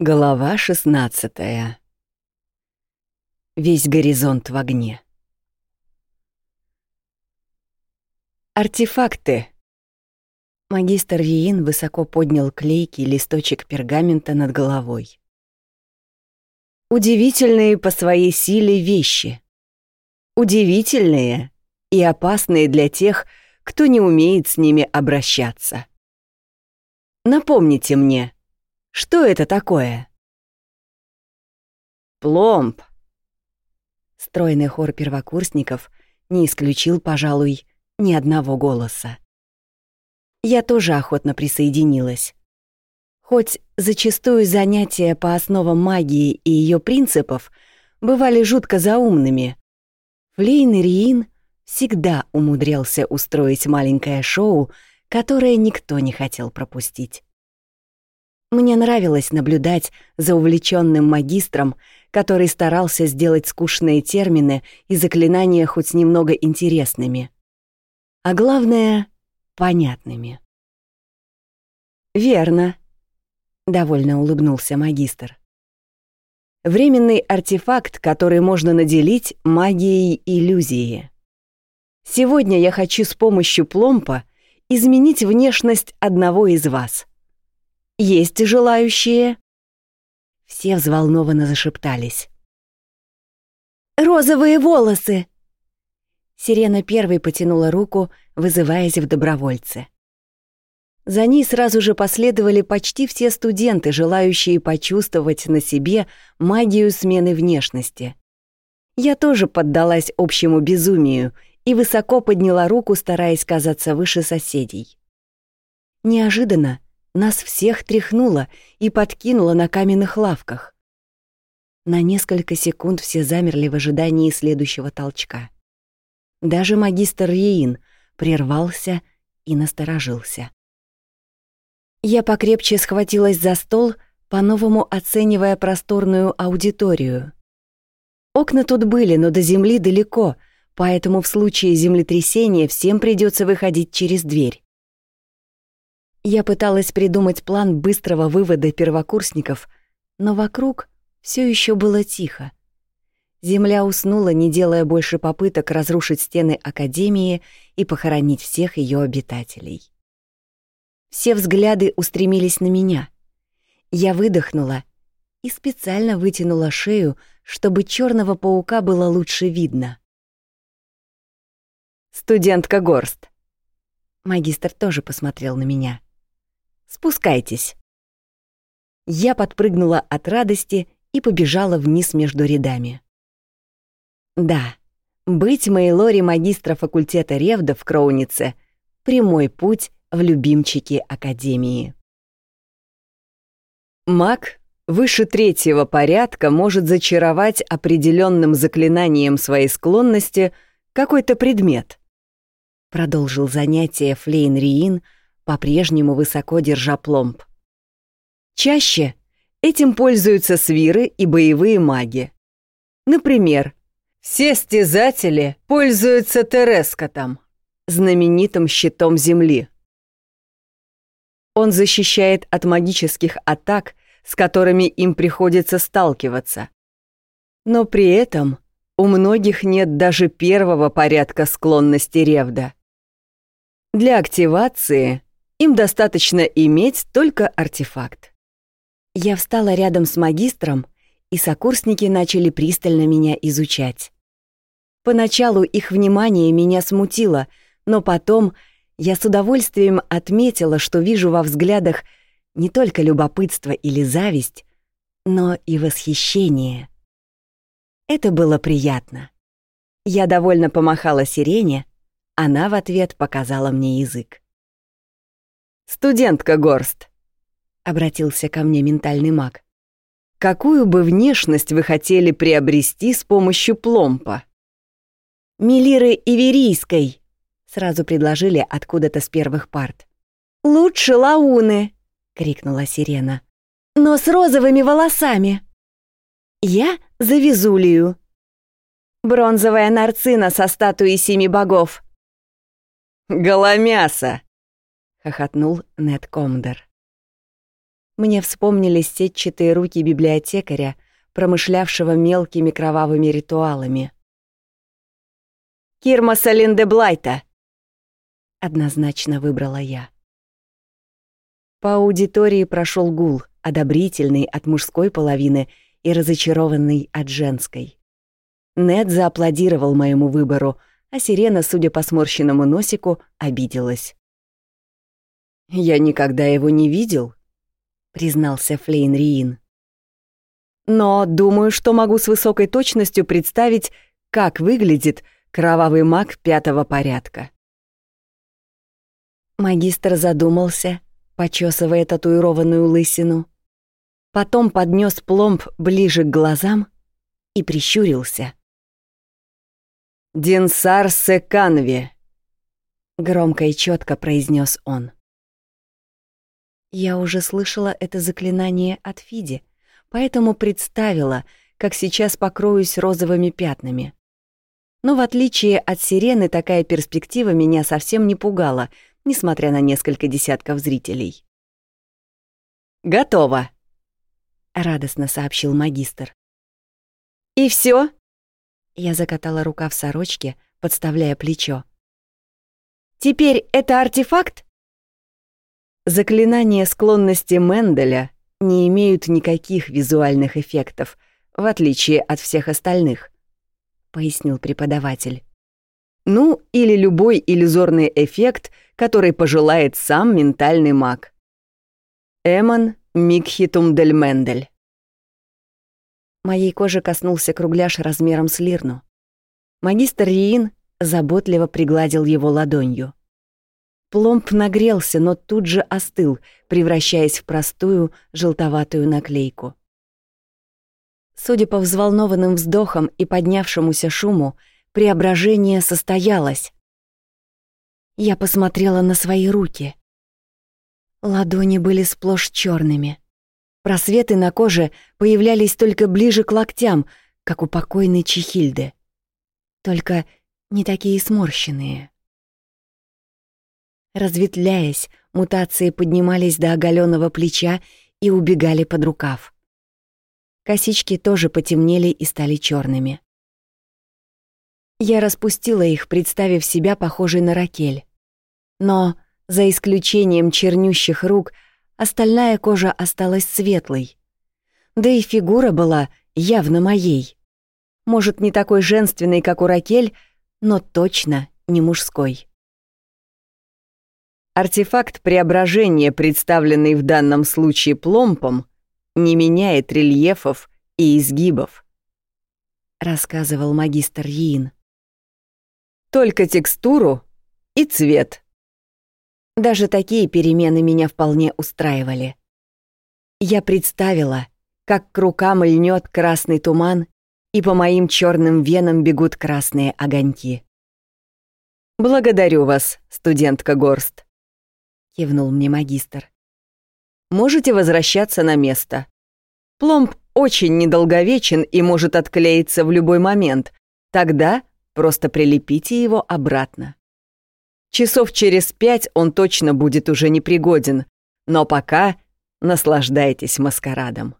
Глава шестнадцатая. Весь горизонт в огне. Артефакты. Магистр Риин высоко поднял клейкий листочек пергамента над головой. Удивительные по своей силе вещи. Удивительные и опасные для тех, кто не умеет с ними обращаться. Напомните мне, что это такое? Пломб. Стройный хор первокурсников не исключил, пожалуй, ни одного голоса. Я тоже охотно присоединилась. Хоть зачастую занятия по основам магии и ее принципов бывали жутко заумными, Флейн Риин всегда умудрялся устроить маленькое шоу, которое никто не хотел пропустить. Мне нравилось наблюдать за увлеченным магистром, который старался сделать скучные термины и заклинания хоть немного интересными. А главное — понятными. «Верно», — довольно улыбнулся магистр. «Временный артефакт, который можно наделить магией иллюзии. Сегодня я хочу с помощью пломпа изменить внешность одного из вас — есть желающие?» Все взволнованно зашептались. «Розовые волосы!» Сирена первой потянула руку, вызываясь в добровольцы. За ней сразу же последовали почти все студенты, желающие почувствовать на себе магию смены внешности. Я тоже поддалась общему безумию и высоко подняла руку, стараясь казаться выше соседей. Неожиданно нас всех тряхнуло и подкинуло на каменных лавках. На несколько секунд все замерли в ожидании следующего толчка. Даже магистр Еин прервался и насторожился. Я покрепче схватилась за стол, по-новому оценивая просторную аудиторию. Окна тут были, но до земли далеко, поэтому в случае землетрясения всем придется выходить через дверь. Я пыталась придумать план быстрого вывода первокурсников, но вокруг все еще было тихо. Земля уснула, не делая больше попыток разрушить стены Академии и похоронить всех ее обитателей. Все взгляды устремились на меня. Я выдохнула и специально вытянула шею, чтобы черного паука было лучше видно. «Студентка Горст». Магистр тоже посмотрел на меня. Спускайтесь». Я подпрыгнула от радости и побежала вниз между рядами. Да, быть Мейлори магистра факультета Ревда в Кроунице — прямой путь в любимчики Академии. Маг выше третьего порядка может зачаровать определенным заклинанием своей склонности какой-то предмет. Продолжил занятие Флейн Риин — по-прежнему высоко держа пломб. Чаще этим пользуются свиры и боевые маги. Например, все стезатели пользуются Терескотом, знаменитым щитом Земли. Он защищает от магических атак, с которыми им приходится сталкиваться. Но при этом у многих нет даже первого порядка склонности Ревда. Для активации им достаточно иметь только артефакт. Я встала рядом с магистром, и сокурсники начали пристально меня изучать. Поначалу их внимание меня смутило, но потом я с удовольствием отметила, что вижу во взглядах не только любопытство или зависть, но и восхищение. Это было приятно. Я довольно помахала сирене, она в ответ показала мне язык. «Студентка Горст», — обратился ко мне ментальный маг. «Какую бы внешность вы хотели приобрести с помощью пломпа?» «Мелиры Иверийской», — сразу предложили откуда-то с первых парт. «Лучше Лауны», — крикнула сирена. «Но с розовыми волосами». «Я за Визулию». «Бронзовая нарцина со статуей семи богов». «Голомяса», хохотнул Нед Комдер. Мне вспомнились сетчатые руки библиотекаря, промышлявшего мелкими кровавыми ритуалами. «Кирмаса Линдеблайта!» — однозначно выбрала я. По аудитории прошел гул, одобрительный от мужской половины и разочарованный от женской. Нед зааплодировал моему выбору, а Сирена, судя по сморщенному носику, обиделась. «Я никогда его не видел», — признался Флейн Риин. «Но думаю, что могу с высокой точностью представить, как выглядит кровавый маг пятого порядка». Магистр задумался, почесывая татуированную лысину. Потом поднес пломб ближе к глазам и прищурился. «Динсар Секанви», — громко и четко произнес он. Я уже слышала это заклинание от Фиди, поэтому представила, как сейчас покроюсь розовыми пятнами. Но в отличие от сирены, такая перспектива меня совсем не пугала, несмотря на несколько десятков зрителей. «Готово», — радостно сообщил магистр. «И все? Я закатала рука в сорочке, подставляя плечо. «Теперь это артефакт?» Заклинания склонности Менделя не имеют никаких визуальных эффектов, в отличие от всех остальных, пояснил преподаватель. Ну, или любой иллюзорный эффект, который пожелает сам ментальный маг. Эмон Микхитум дель Мендель. Моей коже коснулся кругляш размером с лирну. Магистр Риин заботливо пригладил его ладонью. Пломб нагрелся, но тут же остыл, превращаясь в простую желтоватую наклейку. Судя по взволнованным вздохам и поднявшемуся шуму, преображение состоялось. Я посмотрела на свои руки. Ладони были сплошь черными. Просветы на коже появлялись только ближе к локтям, как у покойной Чехильды. Только не такие сморщенные. Разветвляясь, мутации поднимались до оголенного плеча и убегали под рукав. Косички тоже потемнели и стали черными. Я распустила их, представив себя похожей на Ракель. Но, за исключением чернющих рук, остальная кожа осталась светлой. Да и фигура была явно моей. Может, не такой женственной, как у Ракель, но точно не мужской. Артефакт преображения, представленный в данном случае пломпом, не меняет рельефов и изгибов, рассказывал магистр Йин. Только текстуру и цвет. Даже такие перемены меня вполне устраивали. Я представила, как к рукам льнет красный туман, и по моим черным венам бегут красные огоньки. «Благодарю вас, студентка Горст», — кивнул мне магистр. «Можете возвращаться на место. Пломб очень недолговечен и может отклеиться в любой момент. Тогда просто прилепите его обратно. Часов через пять он точно будет уже непригоден, но пока наслаждайтесь маскарадом.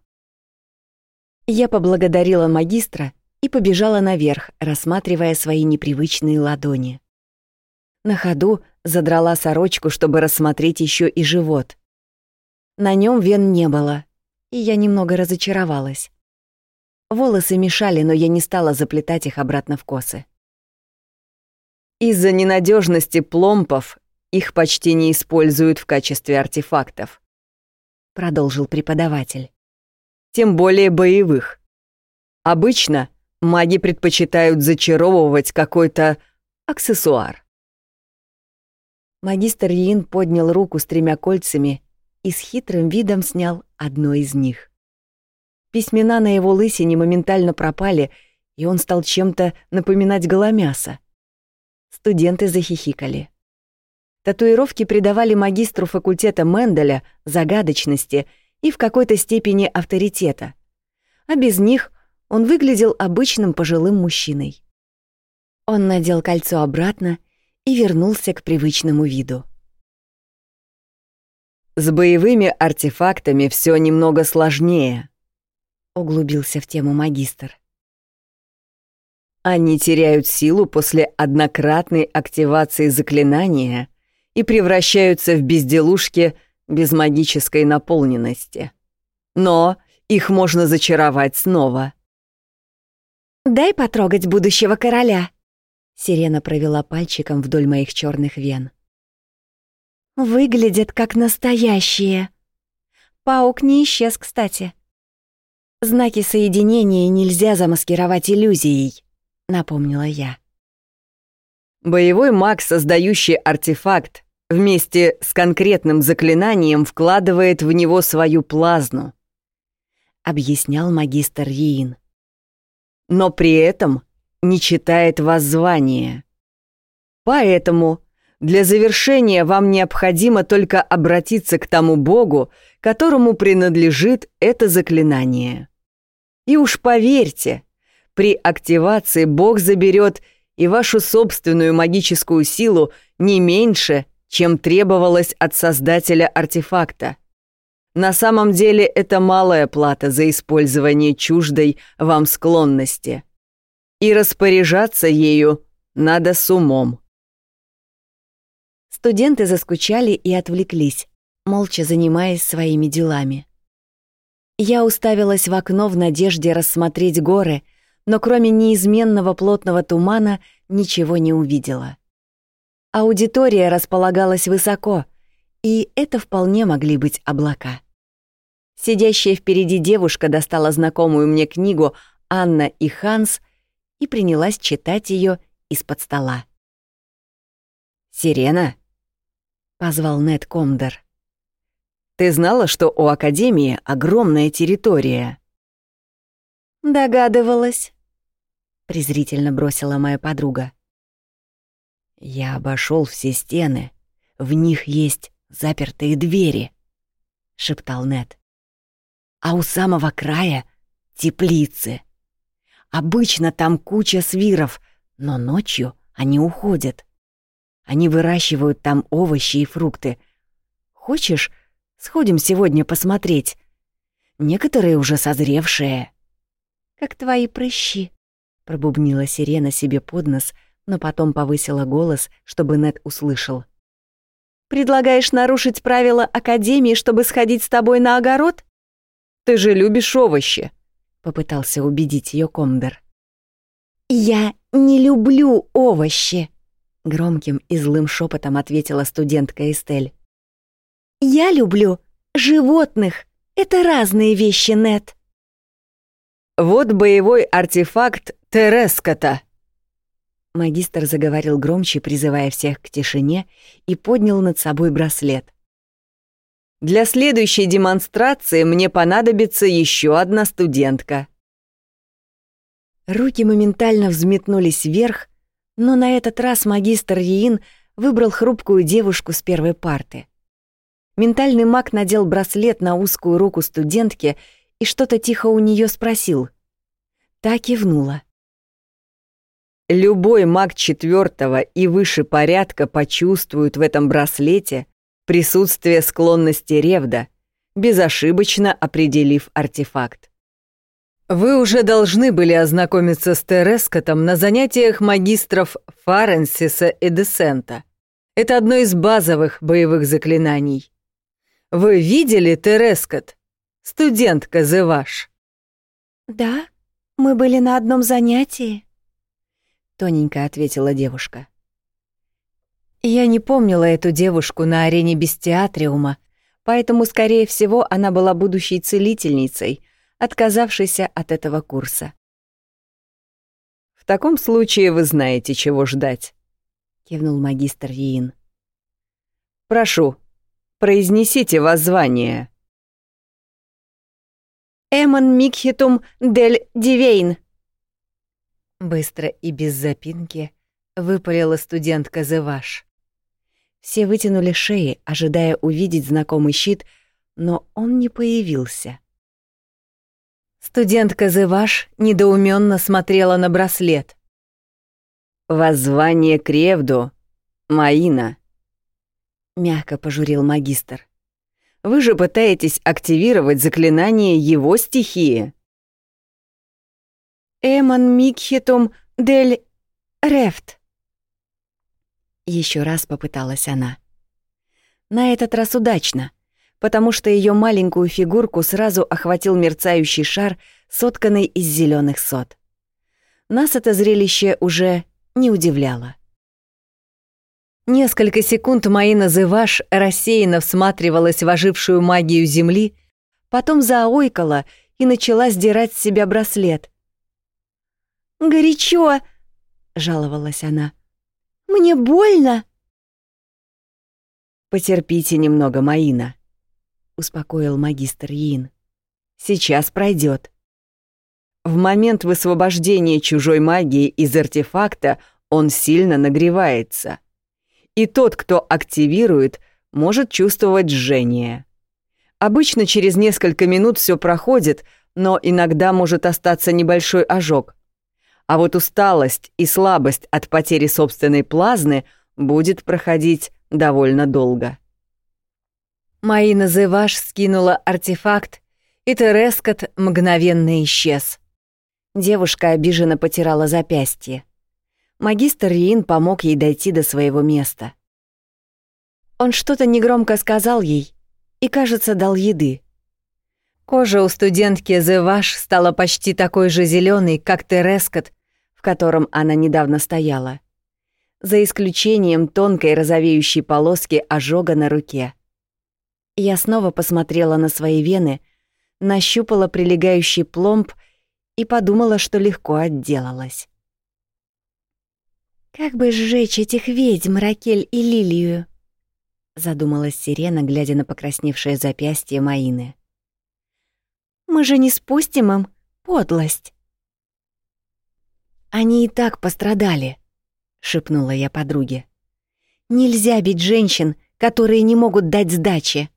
Я поблагодарила магистра и побежала наверх, рассматривая свои непривычные ладони. На ходу задрала сорочку, чтобы рассмотреть еще и живот. На нем вен не было, и я немного разочаровалась. Волосы мешали, но я не стала заплетать их обратно в косы. Из-за ненадежности пломпов их почти не используют в качестве артефактов, продолжил преподаватель. Тем более боевых. Обычно маги предпочитают зачаровывать какой-то аксессуар. Магистр Йин поднял руку с тремя кольцами и с хитрым видом снял одно из них. Письмена на его лысине моментально пропали, и он стал чем-то напоминать голомяса. Студенты захихикали. Татуировки придавали магистру факультета Менделя загадочности и в какой-то степени авторитета. А без них он выглядел обычным пожилым мужчиной. Он надел кольцо обратно и вернулся к привычному виду. С боевыми артефактами все немного сложнее, углубился в тему магистр. Они теряют силу после однократной активации заклинания и превращаются в безделушки без магической наполненности. Но их можно зачаровать снова. «Дай потрогать будущего короля», — Сирена провела пальчиком вдоль моих черных вен. «Выглядят как настоящие. Паук не исчез, кстати. Знаки соединения нельзя замаскировать иллюзией напомнила я. Боевой маг, создающий артефакт, вместе с конкретным заклинанием вкладывает в него свою плазну, объяснял магистр Йин. Но при этом не читает воззвание. Поэтому для завершения вам необходимо только обратиться к тому богу, которому принадлежит это заклинание. И уж поверьте, при активации Бог заберет и вашу собственную магическую силу не меньше, чем требовалось от создателя артефакта. На самом деле это малая плата за использование чуждой вам склонности. И распоряжаться ею надо с умом. Студенты заскучали и отвлеклись, молча занимаясь своими делами. Я уставилась в окно в надежде рассмотреть горы — но кроме неизменного плотного тумана ничего не увидела. Аудитория располагалась высоко, и это вполне могли быть облака. Сидящая впереди девушка достала знакомую мне книгу «Анна и Ханс» и принялась читать ее из-под стола. «Сирена?» — позвал Нед Комдер. «Ты знала, что у Академии огромная территория?» «Догадывалась», презрительно бросила моя подруга. Я обошел все стены. В них есть запертые двери, шептал Нед. А у самого края теплицы. Обычно там куча свиров, но ночью они уходят. Они выращивают там овощи и фрукты. Хочешь, сходим сегодня посмотреть? Некоторые уже созревшие. Как твои прыщи, пробубнила сирена себе под нос, но потом повысила голос, чтобы Нед услышал. «Предлагаешь нарушить правила Академии, чтобы сходить с тобой на огород?» «Ты же любишь овощи», — попытался убедить ее Комдер. «Я не люблю овощи», — громким и злым шепотом ответила студентка Эстель. «Я люблю животных. Это разные вещи, Нед». «Вот боевой артефакт Терескота!» Магистр заговорил громче, призывая всех к тишине, и поднял над собой браслет. «Для следующей демонстрации мне понадобится еще одна студентка». Руки моментально взметнулись вверх, но на этот раз магистр Йин выбрал хрупкую девушку с первой парты. Ментальный маг надел браслет на узкую руку студентки и что-то тихо у нее спросил. Та кивнула. Любой маг четвертого и выше порядка почувствует в этом браслете присутствие склонности Ревда, безошибочно определив артефакт. Вы уже должны были ознакомиться с Терескотом на занятиях магистров Фаренсиса и Десента. Это одно из базовых боевых заклинаний. Вы видели Терескот? Студентка Зеваш. Да, мы были на одном занятии тоненько ответила девушка. Я не помнила эту девушку на арене бестиатриума, поэтому, скорее всего, она была будущей целительницей, отказавшейся от этого курса. «В таком случае вы знаете, чего ждать», — кивнул магистр Йин. «Прошу, произнесите воззвание». «Эмон Микхитум дель Дивейн», Быстро и без запинки выпалила студентка Зеваш. Все вытянули шеи, ожидая увидеть знакомый щит, но он не появился. Студентка Зеваш недоуменно смотрела на браслет. «Воззвание к Маина», — мягко пожурил магистр. Вы же пытаетесь активировать заклинание его стихии. Эмон Микхитум дель Рефт. Еще раз попыталась она. На этот раз удачно, потому что ее маленькую фигурку сразу охватил мерцающий шар, сотканный из зеленых сот. Нас это зрелище уже не удивляло. Несколько секунд Маина Зываш рассеянно всматривалась в ожившую магию Земли, потом заойкала и начала сдирать с себя браслет. «Горячо!» — жаловалась она. «Мне больно!» «Потерпите немного, Маина», — успокоил магистр Йин. «Сейчас пройдет. В момент высвобождения чужой магии из артефакта он сильно нагревается. И тот, кто активирует, может чувствовать жжение. Обычно через несколько минут все проходит, но иногда может остаться небольшой ожог. А вот усталость и слабость от потери собственной плазмы будет проходить довольно долго. Маина Зеваш скинула артефакт, и Терескот мгновенно исчез. Девушка обиженно потирала запястье. Магистр Риин помог ей дойти до своего места. Он что-то негромко сказал ей и, кажется, дал еды. Кожа у студентки Зеваш стала почти такой же зеленой, как Терескот, в котором она недавно стояла, за исключением тонкой розовеющей полоски ожога на руке. Я снова посмотрела на свои вены, нащупала прилегающий пломб — и подумала, что легко отделалась. «Как бы сжечь этих ведьм, Ракель и Лилию?» — задумалась Сирена, глядя на покрасневшее запястье Маины. «Мы же не спустим им подлость». «Они и так пострадали», — шепнула я подруге. «Нельзя бить женщин, которые не могут дать сдачи».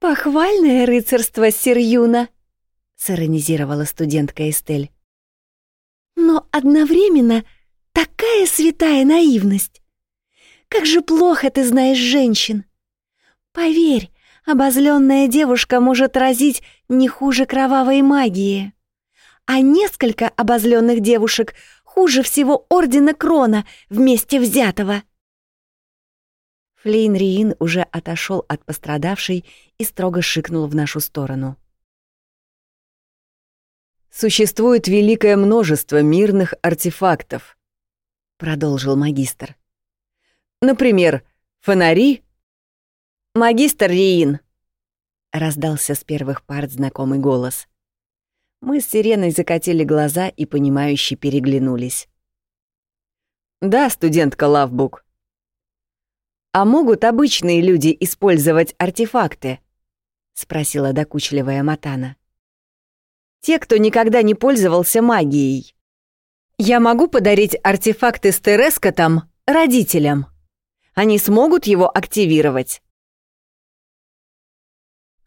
«Похвальное рыцарство, Сирюна!» сиронизировала студентка Эстель. Но одновременно такая святая наивность. Как же плохо ты знаешь женщин. Поверь, обозленная девушка может разить не хуже кровавой магии. А несколько обозленных девушек хуже всего Ордена Крона вместе взятого. Флейн Риин уже отошел от пострадавшей и строго шикнул в нашу сторону. Существует великое множество мирных артефактов, продолжил магистр. Например, фонари. Магистр Риин, раздался с первых парт знакомый голос. Мы с Сиреной закатили глаза и понимающе переглянулись. Да, студентка Лавбук. А могут обычные люди использовать артефакты? спросила докучливая Матана те, кто никогда не пользовался магией. Я могу подарить артефакты с Терескотом родителям. Они смогут его активировать.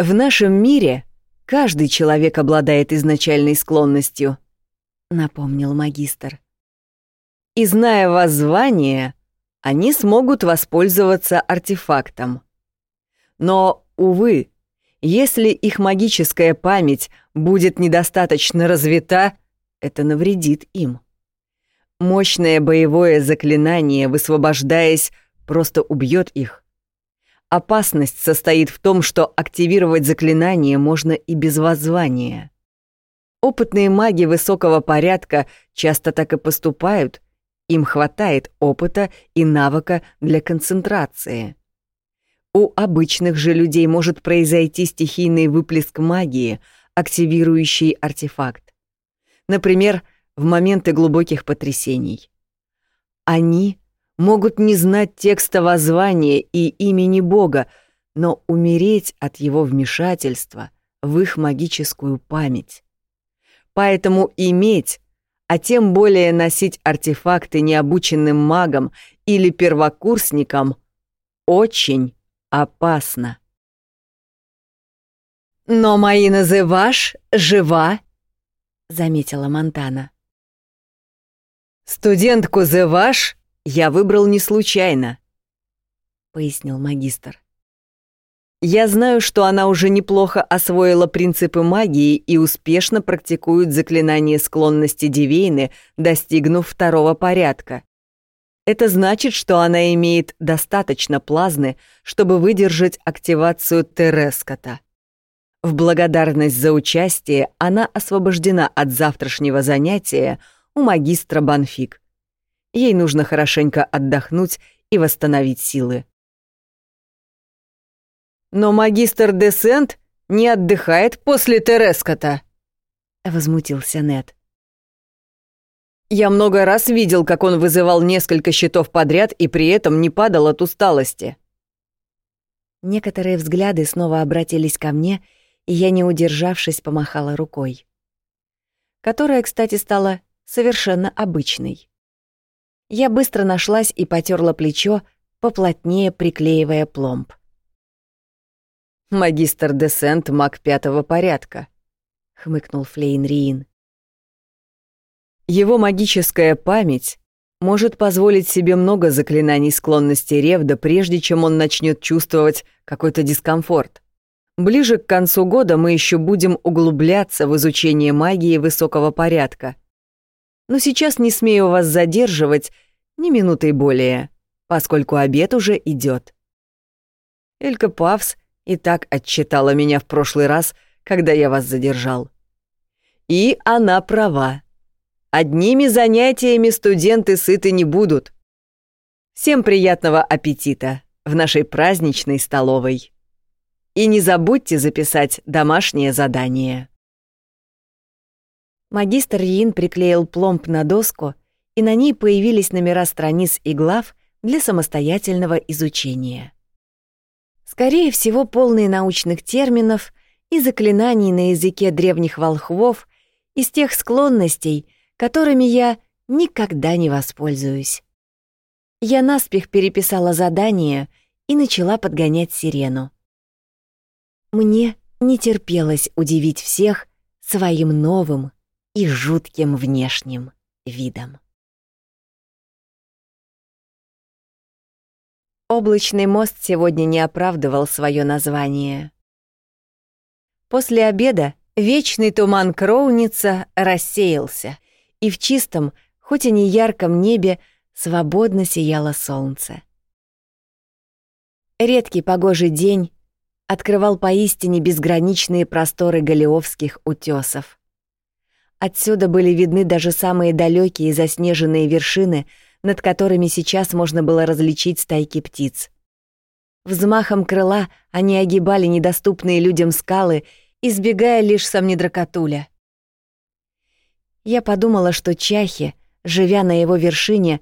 В нашем мире каждый человек обладает изначальной склонностью, напомнил магистр. И зная воззвание, они смогут воспользоваться артефактом. Но, увы, если их магическая память будет недостаточно развита, это навредит им. Мощное боевое заклинание, высвобождаясь, просто убьет их. Опасность состоит в том, что активировать заклинание можно и без воззвания. Опытные маги высокого порядка часто так и поступают, им хватает опыта и навыка для концентрации. У обычных же людей может произойти стихийный выплеск магии, активирующий артефакт. Например, в моменты глубоких потрясений. Они могут не знать текста воззвания и имени Бога, но умереть от его вмешательства в их магическую память. Поэтому иметь, а тем более носить артефакты необученным магам или первокурсникам очень опасно. «Но мои называш жива», — заметила Монтана. «Студентку Зеваш я выбрал не случайно», — пояснил магистр. Я знаю, что она уже неплохо освоила принципы магии и успешно практикует заклинание склонности Дивейны, достигнув второго порядка. Это значит, что она имеет достаточно плазмы, чтобы выдержать активацию Терескота. В благодарность за участие она освобождена от завтрашнего занятия у магистра Банфик. Ей нужно хорошенько отдохнуть и восстановить силы. Но магистр Десент не отдыхает после Терескота, возмутился Нед. Я много раз видел, как он вызывал несколько щитов подряд и при этом не падал от усталости. Некоторые взгляды снова обратились ко мне, и я, не удержавшись, помахала рукой. Которая, кстати, стала совершенно обычной. Я быстро нашлась и потерла плечо, поплотнее приклеивая пломб. «Магистр Десент, маг пятого порядка», — хмыкнул Флейн Риин. «Его магическая память может позволить себе много заклинаний склонности Ревда, прежде чем он начнет чувствовать какой-то дискомфорт. Ближе к концу года мы еще будем углубляться в изучение магии высокого порядка. Но сейчас не смею вас задерживать ни минутой более, поскольку обед уже идет. Элька Павс и так отчитала меня в прошлый раз, когда я вас задержал. И она права. Одними занятиями студенты сыты не будут. Всем приятного аппетита в нашей праздничной столовой. И не забудьте записать домашнее задание. Магистр Йин приклеил пломб на доску, и на ней появились номера страниц и глав для самостоятельного изучения. Скорее всего, полные научных терминов и заклинаний на языке древних волхвов из тех склонностей, которыми я никогда не воспользуюсь. Я наспех переписала задание и начала подгонять сирену. Мне не терпелось удивить всех своим новым и жутким внешним видом. Облачный мост сегодня не оправдывал свое название. После обеда вечный туман Кроуница рассеялся, и в чистом, хоть и не ярком небе, свободно сияло солнце. Редкий погожий день открывал поистине безграничные просторы Галиовских утесов. Отсюда были видны даже самые далекие заснеженные вершины — над которыми сейчас можно было различить стайки птиц. Взмахом крыла они огибали недоступные людям скалы, избегая лишь самнедракотуля. Я подумала, что чахи, живя на его вершине,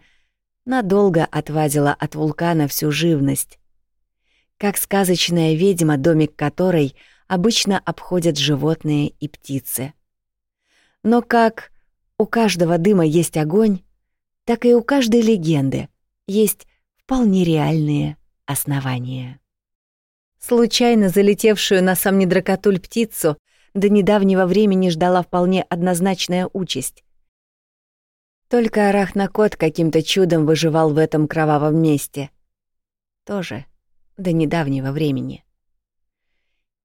надолго отвадила от вулкана всю живность. Как сказочная ведьма, домик которой обычно обходят животные и птицы. Но как у каждого дыма есть огонь, так и у каждой легенды есть вполне реальные основания. Случайно залетевшую на сам недракотуль птицу до недавнего времени ждала вполне однозначная участь. Только арахнокот каким-то чудом выживал в этом кровавом месте. Тоже до недавнего времени.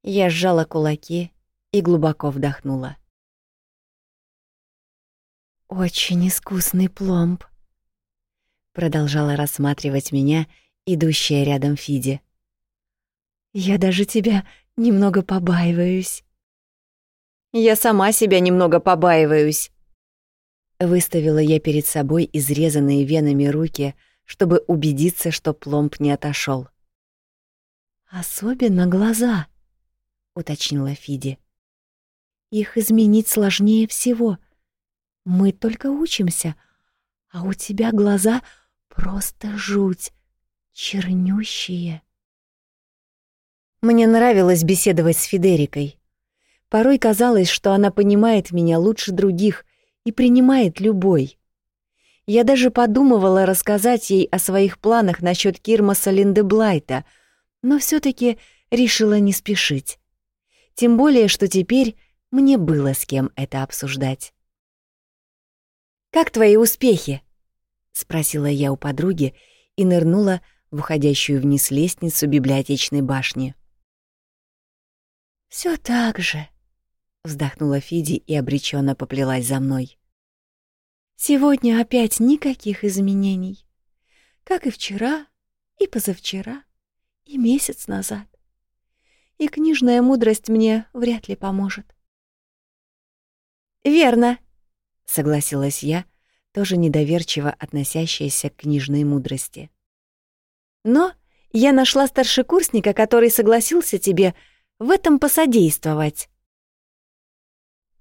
Я сжала кулаки и глубоко вдохнула. «Очень искусный пломб», продолжала рассматривать меня, идущая рядом Фиди. Я даже тебя немного побаиваюсь. Я сама себя немного побаиваюсь. Выставила я перед собой изрезанные венами руки, чтобы убедиться, что пломб не отошел. Особенно глаза, уточнила Фиди. Их изменить сложнее всего. Мы только учимся, а у тебя глаза Просто жуть. Чернющие. Мне нравилось беседовать с Федерикой. Порой казалось, что она понимает меня лучше других и принимает любой. Я даже подумывала рассказать ей о своих планах насчет Кирмаса Линдеблайта, но все таки решила не спешить. Тем более, что теперь мне было с кем это обсуждать. «Как твои успехи?» — спросила я у подруги и нырнула в уходящую вниз лестницу библиотечной башни. Все так же, вздохнула Фиди и обреченно поплелась за мной. Сегодня опять никаких изменений. Как и вчера, и позавчера, и месяц назад. И книжная мудрость мне вряд ли поможет. «Верно», — согласилась я, тоже недоверчиво относящаяся к книжной мудрости. «Но я нашла старшекурсника, который согласился тебе в этом посодействовать».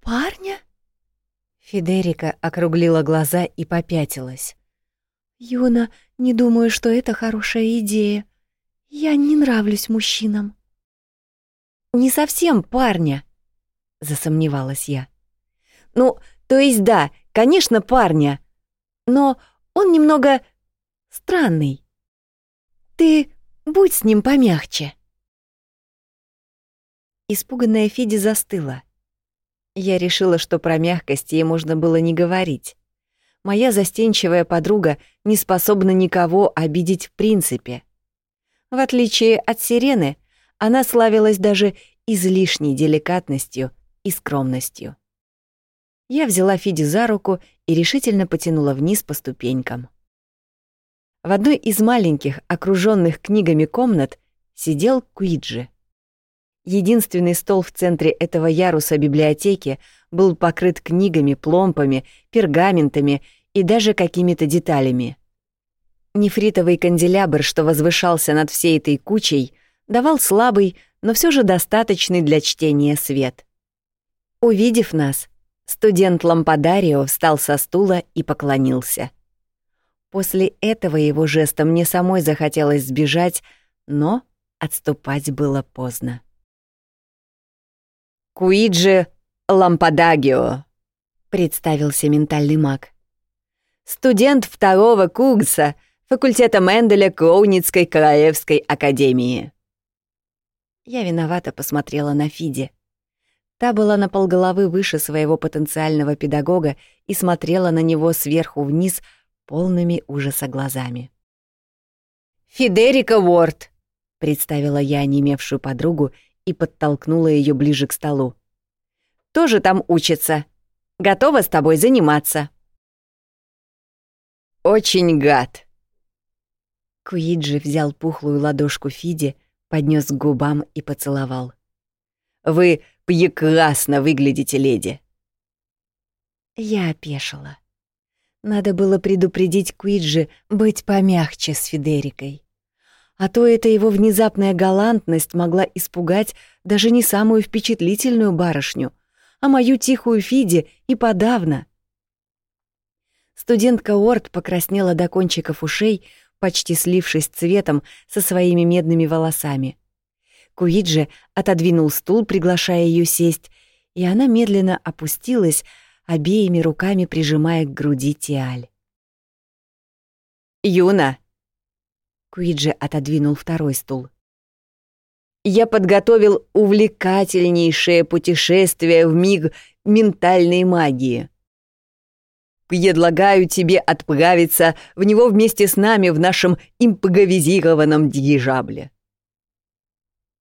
«Парня?» Федерика округлила глаза и попятилась. «Юна, не думаю, что это хорошая идея. Я не нравлюсь мужчинам». «Не совсем парня», — засомневалась я. «Ну, то есть да, конечно, парня, но он немного странный. Ты будь с ним помягче». Испуганная Фиди застыла. Я решила, что про мягкость ей можно было не говорить. Моя застенчивая подруга не способна никого обидеть в принципе. В отличие от Сирены, она славилась даже излишней деликатностью и скромностью. Я взяла Фиди за руку и решительно потянула вниз по ступенькам. В одной из маленьких, окруженных книгами комнат, сидел Куиджи. Единственный стол в центре этого яруса библиотеки был покрыт книгами, пломбами, пергаментами и даже какими-то деталями. Нефритовый канделябр, что возвышался над всей этой кучей, давал слабый, но все же достаточный для чтения свет. Увидев нас, студент Лампадарио встал со стула и поклонился. После этого его жеста мне самой захотелось сбежать, но отступать было поздно. «Куиджи Лампадагио», — представился ментальный маг. «Студент второго курса факультета Менделя Кроуницкой Королевской Академии». Я виновато посмотрела на Фиди. Та была на полголовы выше своего потенциального педагога и смотрела на него сверху вниз полными ужаса глазами. «Федерика Уорд», — представила я онемевшую подругу и подтолкнула ее ближе к столу. «Тоже там учится. Готова с тобой заниматься». «Очень гад!» Куиджи взял пухлую ладошку Фиди, поднес к губам и поцеловал. «Вы прекрасно выглядите, леди!» Я опешила. Надо было предупредить Куиджи быть помягче с Федерикой а то эта его внезапная галантность могла испугать даже не самую впечатлительную барышню, а мою тихую Фиди и подавно. Студентка Уорд покраснела до кончиков ушей, почти слившись цветом со своими медными волосами. Куиджи отодвинул стул, приглашая ее сесть, и она медленно опустилась, обеими руками прижимая к груди Тиаль. «Юна!» Куиджи отодвинул второй стул. «Я подготовил увлекательнейшее путешествие в миг ментальной магии. Предлагаю тебе отправиться в него вместе с нами в нашем импровизированном дирижабле».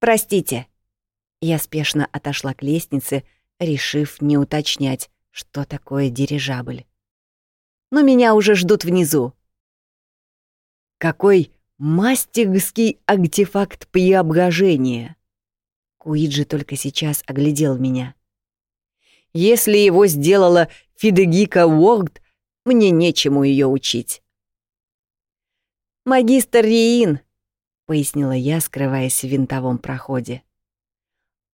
«Простите». Я спешно отошла к лестнице, решив не уточнять, что такое дирижабль. «Но меня уже ждут внизу». «Какой Мастерский артефакт преображения. Куиджи только сейчас оглядел меня. Если его сделала Фидегика Уорд, мне нечему ее учить. «Магистр Риин», — пояснила я, скрываясь в винтовом проходе.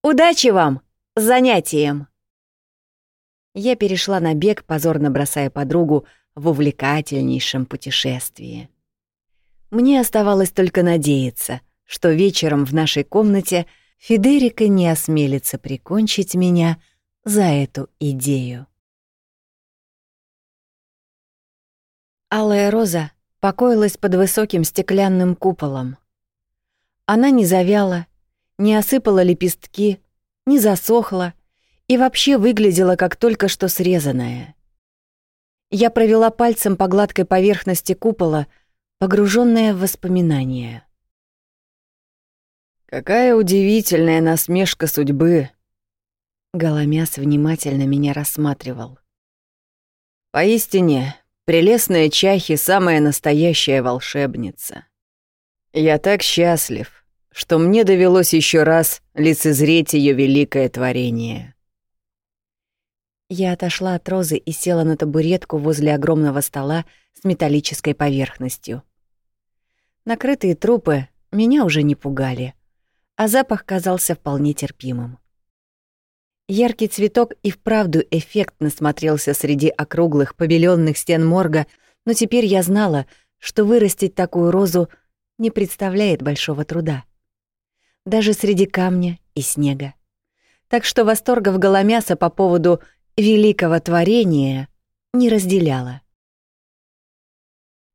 «Удачи вам с занятием!» Я перешла на бег, позорно бросая подругу в увлекательнейшем путешествии. Мне оставалось только надеяться, что вечером в нашей комнате Федерика не осмелится прикончить меня за эту идею. Алая роза покоилась под высоким стеклянным куполом. Она не завяла, не осыпала лепестки, не засохла и вообще выглядела как только что срезанная. Я провела пальцем по гладкой поверхности купола, погруженная в воспоминания. Какая удивительная насмешка судьбы. Голомяс внимательно меня рассматривал. Поистине, прелестная Чахи — самая настоящая волшебница. Я так счастлив, что мне довелось еще раз лицезреть ее великое творение. Я отошла от розы и села на табуретку возле огромного стола с металлической поверхностью. Накрытые трупы меня уже не пугали, а запах казался вполне терпимым. Яркий цветок и вправду эффектно смотрелся среди округлых побеленных стен морга, но теперь я знала, что вырастить такую розу не представляет большого труда. Даже среди камня и снега. Так что восторгов голомяса по поводу великого творения не разделяла.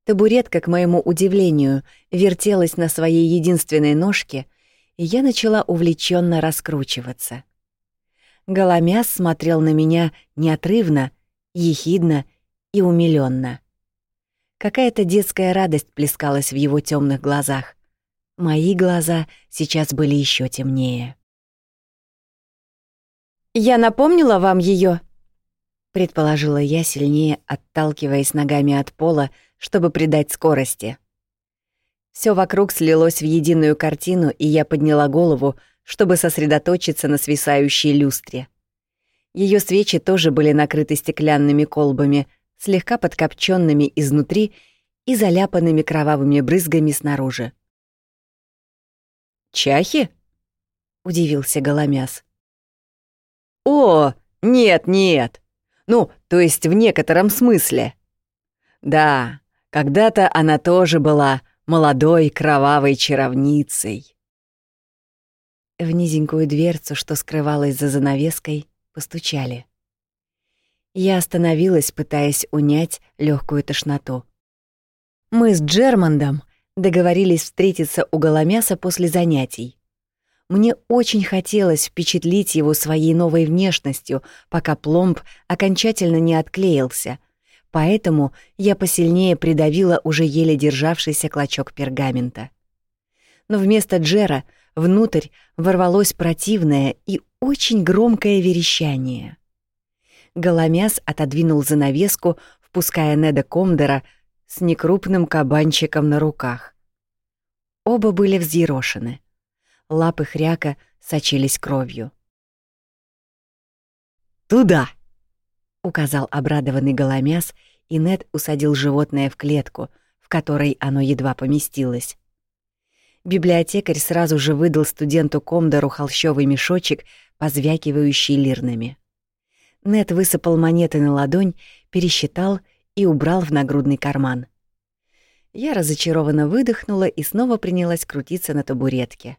Табуретка, к моему удивлению, вертелась на своей единственной ножке, и я начала увлеченно раскручиваться. Голомяс смотрел на меня неотрывно, ехидно и умилённо. Какая-то детская радость плескалась в его темных глазах. Мои глаза сейчас были еще темнее. «Я напомнила вам ее, предположила я, сильнее отталкиваясь ногами от пола, чтобы придать скорости. Все вокруг слилось в единую картину, и я подняла голову, чтобы сосредоточиться на свисающей люстре. Ее свечи тоже были накрыты стеклянными колбами, слегка подкопченными изнутри и заляпанными кровавыми брызгами снаружи. «Чахи?» — удивился Голомяс. «О, нет-нет! Ну, то есть в некотором смысле. Да, когда-то она тоже была молодой кровавой чаровницей. В низенькую дверцу, что скрывалась за занавеской, постучали. Я остановилась, пытаясь унять легкую тошноту. Мы с Джермандом договорились встретиться у Голомяса после занятий. Мне очень хотелось впечатлить его своей новой внешностью, пока пломб окончательно не отклеился. Поэтому я посильнее придавила уже еле державшийся клочок пергамента. Но вместо Джера внутрь ворвалось противное и очень громкое верещание. Голомяс отодвинул занавеску, впуская Неда Комдера с некрупным кабанчиком на руках. Оба были взъерошены лапы хряка сочились кровью. «Туда!» — указал обрадованный голомяс, и Нед усадил животное в клетку, в которой оно едва поместилось. Библиотекарь сразу же выдал студенту Комдору холщовый мешочек, позвякивающий лирными. Нед высыпал монеты на ладонь, пересчитал и убрал в нагрудный карман. Я разочарованно выдохнула и снова принялась крутиться на табуретке.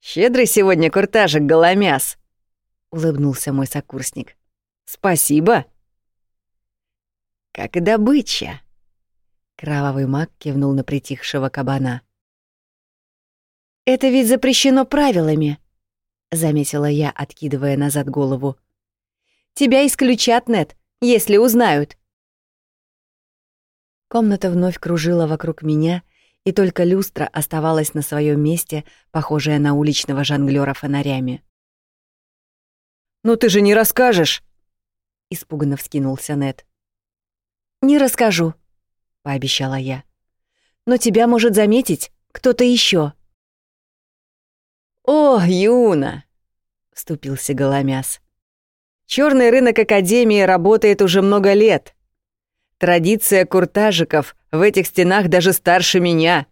«Щедрый сегодня куртажик, голомяс!» — улыбнулся мой сокурсник. «Спасибо!» «Как и добыча!» Кровавый маг кивнул на притихшего кабана. «Это ведь запрещено правилами», — заметила я, откидывая назад голову. «Тебя исключат, Нет, если узнают». Комната вновь кружила вокруг меня, и только люстра оставалась на своем месте, похожая на уличного жонглёра фонарями. «Ну ты же не расскажешь!» — испуганно вскинулся Нед. «Не расскажу», — пообещала я. «Но тебя может заметить кто-то еще. «О, Юна!» — вступился Голомяс. Черный рынок Академии работает уже много лет. Традиция куртажиков в этих стенах даже старше меня.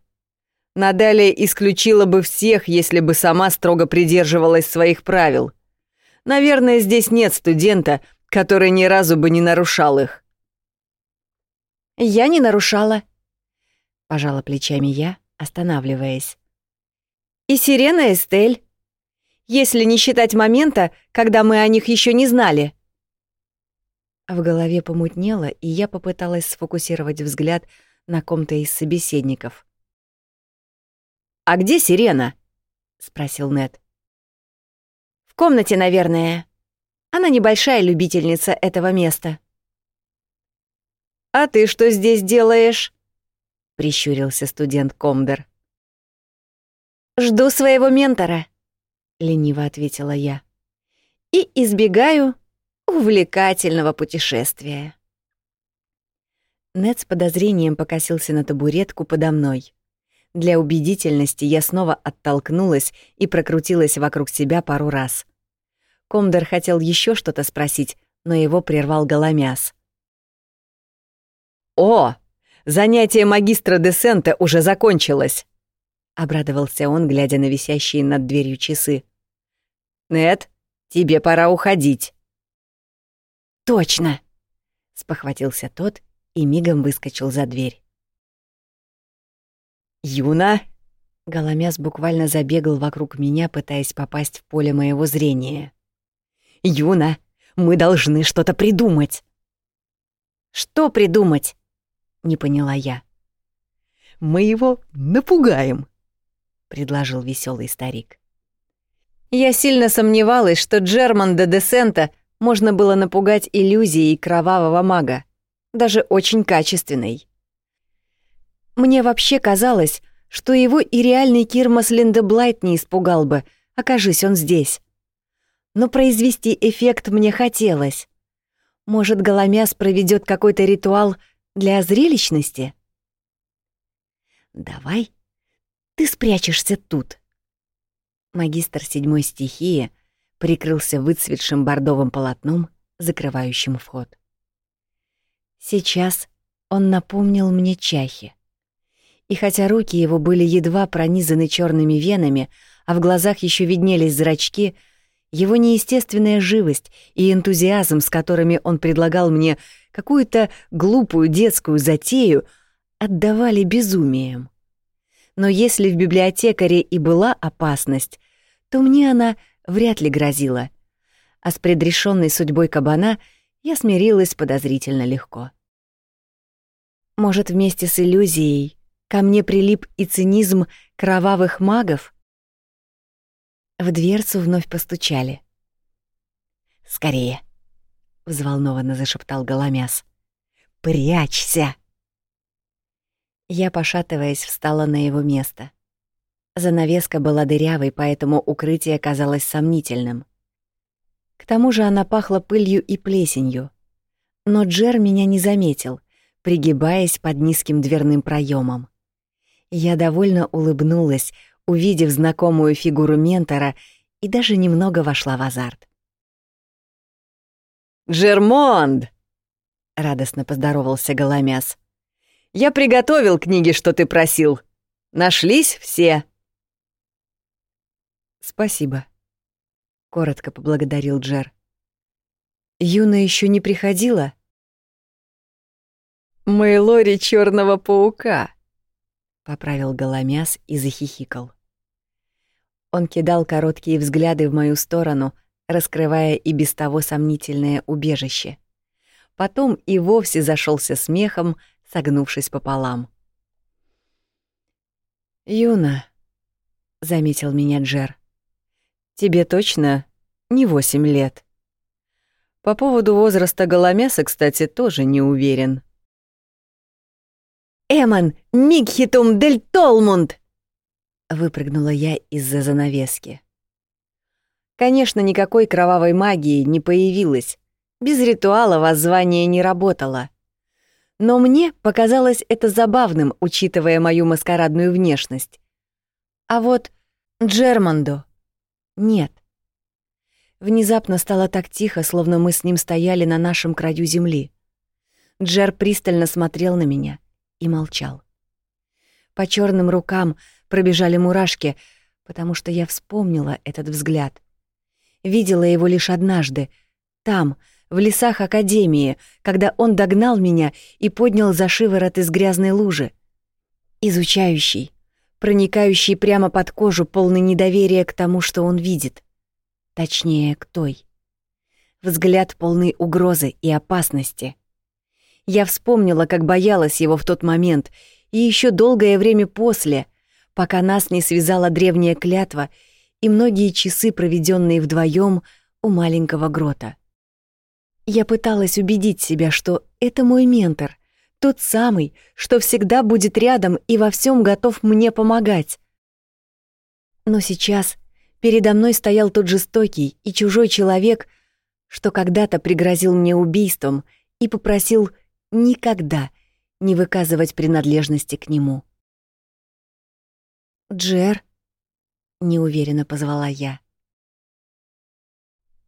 Надалее исключила бы всех, если бы сама строго придерживалась своих правил. Наверное, здесь нет студента, который ни разу бы не нарушал их. «Я не нарушала», — пожала плечами я, останавливаясь. «И Сирена Эстель, если не считать момента, когда мы о них еще не знали». В голове помутнело, и я попыталась сфокусировать взгляд на ком-то из собеседников. «А где сирена?» — спросил Нед. «В комнате, наверное. Она небольшая любительница этого места». «А ты что здесь делаешь?» — прищурился студент Комдер. Жду своего ментора, лениво ответила я. И избегаю увлекательного путешествия. Нед с подозрением покосился на табуретку подо мной. Для убедительности я снова оттолкнулась и прокрутилась вокруг себя пару раз. Комдер хотел еще что-то спросить, но его прервал голомяс. «О, занятие магистра Десента уже закончилось!» — обрадовался он, глядя на висящие над дверью часы. «Нет, тебе пора уходить». «Точно!» — спохватился тот и мигом выскочил за дверь. «Юна!» Голомяс буквально забегал вокруг меня, пытаясь попасть в поле моего зрения. «Юна, мы должны что-то придумать!» «Что придумать?» — не поняла я. «Мы его напугаем», — предложил веселый старик. Я сильно сомневалась, что Джерман де Десента можно было напугать иллюзией кровавого мага, даже очень качественной. Мне вообще казалось, что его и реальный Кирмас Линдеблайт не испугал бы, окажись он здесь. Но произвести эффект мне хотелось. Может, Голомяс проведет какой-то ритуал для зрелищности? Давай ты спрячешься тут. Магистр седьмой стихии прикрылся выцветшим бордовым полотном, закрывающим вход. Сейчас он напомнил мне чахи. И хотя руки его были едва пронизаны черными венами, а в глазах еще виднелись зрачки, его неестественная живость и энтузиазм, с которыми он предлагал мне какую-то глупую детскую затею, отдавали безумием. Но если в библиотекаре и была опасность, то мне она вряд ли грозила. А с предрешенной судьбой кабана я смирилась подозрительно легко. Может, вместе с иллюзией ко мне прилип и цинизм кровавых магов? В дверцу вновь постучали. «Скорее!» — взволнованно зашептал Голомяс. «Прячься!» Я, пошатываясь, встала на его место. Занавеска была дырявой, поэтому укрытие казалось сомнительным. К тому же она пахла пылью и плесенью. Но Джер меня не заметил, пригибаясь под низким дверным проемом. Я довольно улыбнулась, увидев знакомую фигуру ментора, и даже немного вошла в азарт. «Джермонд!» — радостно поздоровался Голомяс. «Я приготовил книги, что ты просил. Нашлись все?» «Спасибо», — коротко поблагодарил Джер. «Юна еще не приходила?» «Мэйлори черного паука», — поправил Голомяс и захихикал. Он кидал короткие взгляды в мою сторону, раскрывая и без того сомнительное убежище. Потом и вовсе зашелся смехом, согнувшись пополам. «Юна», — заметил меня Джер, Тебе точно не восемь лет. По поводу возраста голомяса, кстати, тоже не уверен. «Эмон, мигхитум дель толмунд!» Выпрыгнула я из-за занавески. Конечно, никакой кровавой магии не появилось. Без ритуала воззвание не работало. Но мне показалось это забавным, учитывая мою маскарадную внешность. А вот Джермандо нет. Внезапно стало так тихо, словно мы с ним стояли на нашем краю земли. Джер пристально смотрел на меня и молчал. По черным рукам пробежали мурашки, потому что я вспомнила этот взгляд. Видела его лишь однажды, там, в лесах Академии, когда он догнал меня и поднял за шиворот из грязной лужи. Изучающий, проникающий прямо под кожу, полный недоверия к тому, что он видит. Точнее, к той. Взгляд полный угрозы и опасности. Я вспомнила, как боялась его в тот момент, и еще долгое время после, пока нас не связала древняя клятва и многие часы, проведенные вдвоем у маленького грота. Я пыталась убедить себя, что это мой ментор, тот самый, что всегда будет рядом и во всем готов мне помогать. Но сейчас передо мной стоял тот жестокий и чужой человек, что когда-то пригрозил мне убийством и попросил никогда не выказывать принадлежности к нему. «Джер», — неуверенно позвала я.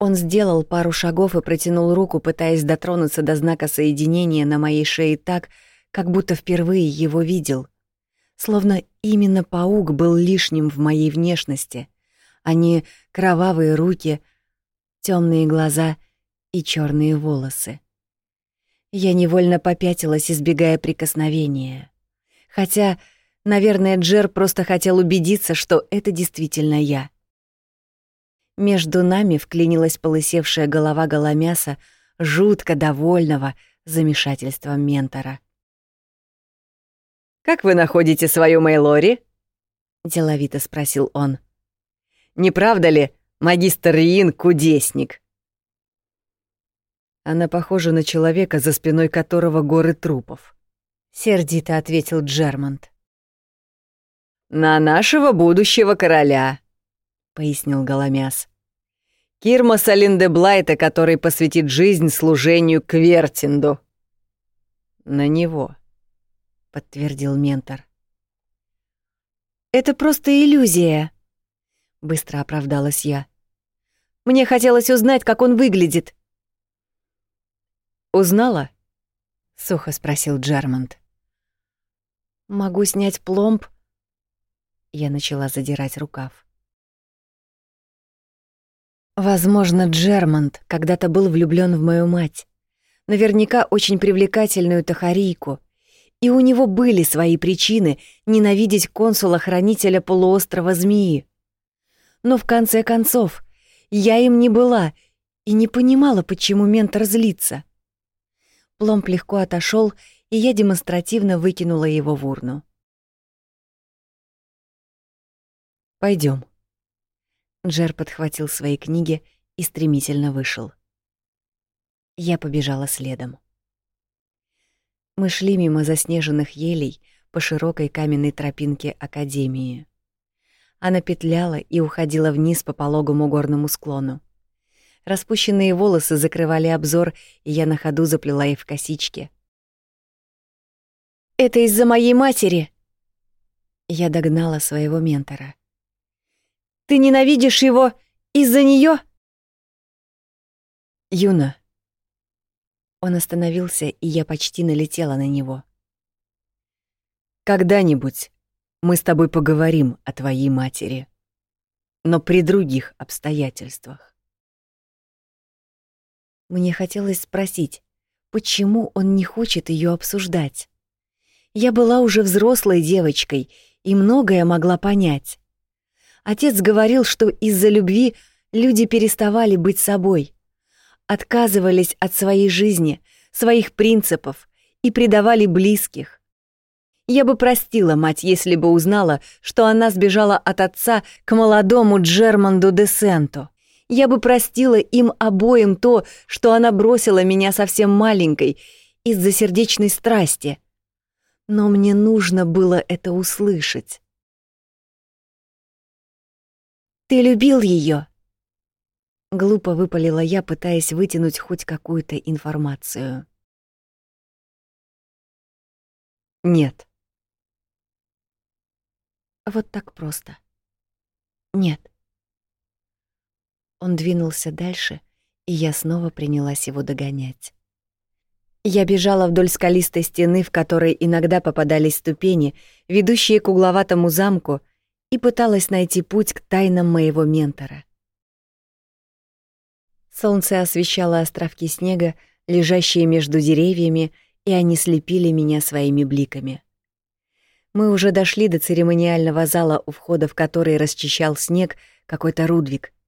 Он сделал пару шагов и протянул руку, пытаясь дотронуться до знака соединения на моей шее так, как будто впервые его видел. Словно именно паук был лишним в моей внешности, а не кровавые руки, темные глаза и черные волосы. Я невольно попятилась, избегая прикосновения. Хотя, наверное, Джер просто хотел убедиться, что это действительно я. Между нами вклинилась полысевшая голова голомяса, жутко довольного замешательством ментора. «Как вы находите свою Мейлори?» — деловито спросил он. «Не правда ли, магистр Риин — кудесник?» Она похожа на человека, за спиной которого горы трупов. Сердито ответил Джермонт. «На нашего будущего короля», — пояснил Голомяс. «Кирмаса Линдеблайта, который посвятит жизнь служению Квертинду». «На него», — подтвердил ментор. «Это просто иллюзия», — быстро оправдалась я. «Мне хотелось узнать, как он выглядит». «Узнала?» — сухо спросил Джермонт. «Могу снять пломб?» Я начала задирать рукав. Возможно, Джермонт когда-то был влюблён в мою мать. Наверняка очень привлекательную тахарийку. И у него были свои причины ненавидеть консула-хранителя полуострова Змеи. Но в конце концов, я им не была и не понимала, почему ментор злится. Пломб легко отошел, и я демонстративно выкинула его в урну. Пойдем. Джер подхватил свои книги и стремительно вышел. Я побежала следом. Мы шли мимо заснеженных елей по широкой каменной тропинке Академии. Она петляла и уходила вниз по пологому горному склону. Распущенные волосы закрывали обзор, и я на ходу заплела их в косички. «Это из-за моей матери!» Я догнала своего ментора. «Ты ненавидишь его из-за неё?» «Юна». Он остановился, и я почти налетела на него. «Когда-нибудь мы с тобой поговорим о твоей матери, но при других обстоятельствах. Мне хотелось спросить, почему он не хочет ее обсуждать. Я была уже взрослой девочкой и многое могла понять. Отец говорил, что из-за любви люди переставали быть собой, отказывались от своей жизни, своих принципов и предавали близких. Я бы простила мать, если бы узнала, что она сбежала от отца к молодому Джерманду де Сенто. Я бы простила им обоим то, что она бросила меня совсем маленькой из-за сердечной страсти. Но мне нужно было это услышать. «Ты любил ее? Глупо выпалила я, пытаясь вытянуть хоть какую-то информацию. «Нет». Вот так просто. «Нет». Он двинулся дальше, и я снова принялась его догонять. Я бежала вдоль скалистой стены, в которой иногда попадались ступени, ведущие к угловатому замку, и пыталась найти путь к тайнам моего ментора. Солнце освещало островки снега, лежащие между деревьями, и они слепили меня своими бликами. Мы уже дошли до церемониального зала, у входа в который расчищал снег какой-то Рудвик —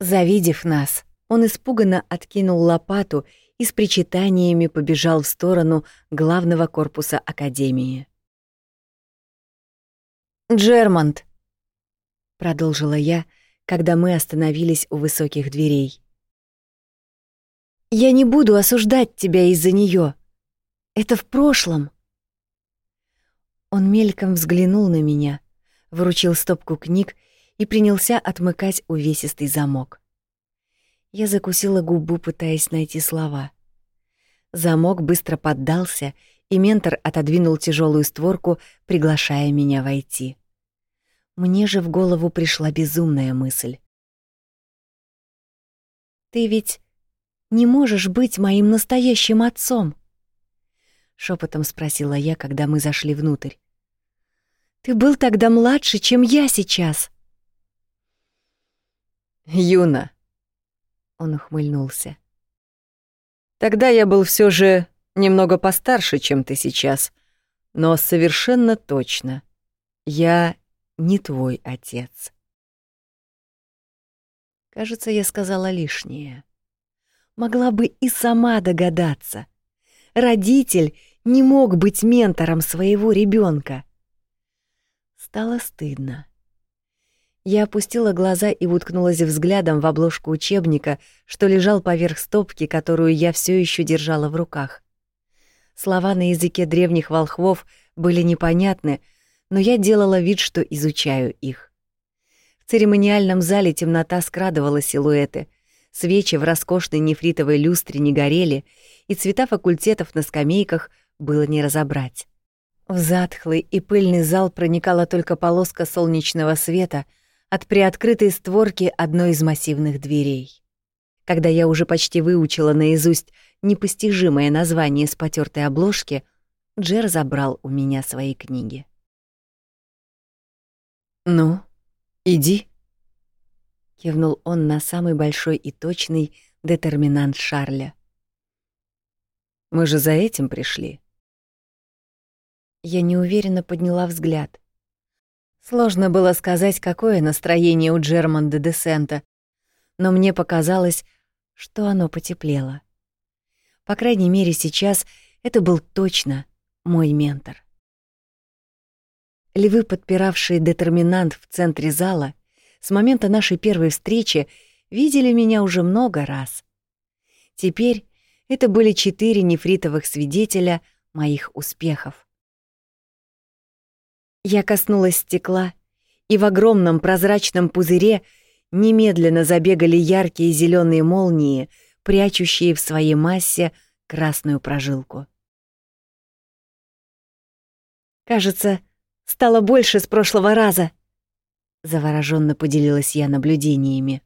Завидев нас, он испуганно откинул лопату и с причитаниями побежал в сторону главного корпуса Академии. «Джермонт», — продолжила я, когда мы остановились у высоких дверей. «Я не буду осуждать тебя из-за нее. Это в прошлом». Он мельком взглянул на меня, вручил стопку книг и принялся отмыкать увесистый замок. Я закусила губу, пытаясь найти слова. Замок быстро поддался, и ментор отодвинул тяжелую створку, приглашая меня войти. Мне же в голову пришла безумная мысль. «Ты ведь не можешь быть моим настоящим отцом?» — шепотом спросила я, когда мы зашли внутрь. «Ты был тогда младше, чем я сейчас». «Юна», — он ухмыльнулся. «Тогда я был все же немного постарше, чем ты сейчас, но совершенно точно. Я не твой отец». Кажется, я сказала лишнее. Могла бы и сама догадаться. Родитель не мог быть ментором своего ребенка. Стало стыдно. Я опустила глаза и уткнулась взглядом в обложку учебника, что лежал поверх стопки, которую я все еще держала в руках. Слова на языке древних волхвов были непонятны, но я делала вид, что изучаю их. В церемониальном зале темнота скрадывала силуэты, свечи в роскошной нефритовой люстре не горели, и цвета факультетов на скамейках было не разобрать. В затхлый и пыльный зал проникала только полоска солнечного света — от приоткрытой створки одной из массивных дверей. Когда я уже почти выучила наизусть непостижимое название с потертой обложки, Джер забрал у меня свои книги. «Ну, иди», — кивнул он на самый большой и точный детерминант Шарля. «Мы же за этим пришли». Я неуверенно подняла взгляд. Сложно было сказать, какое настроение у Джерман де Десента, но мне показалось, что оно потеплело. По крайней мере, сейчас это был точно мой ментор. Львы, подпиравшие детерминант в центре зала, с момента нашей первой встречи видели меня уже много раз. Теперь это были четыре нефритовых свидетеля моих успехов. Я коснулась стекла, и в огромном прозрачном пузыре немедленно забегали яркие зеленые молнии, прячущие в своей массе красную прожилку. «Кажется, стало больше с прошлого раза», — завороженно поделилась я наблюдениями.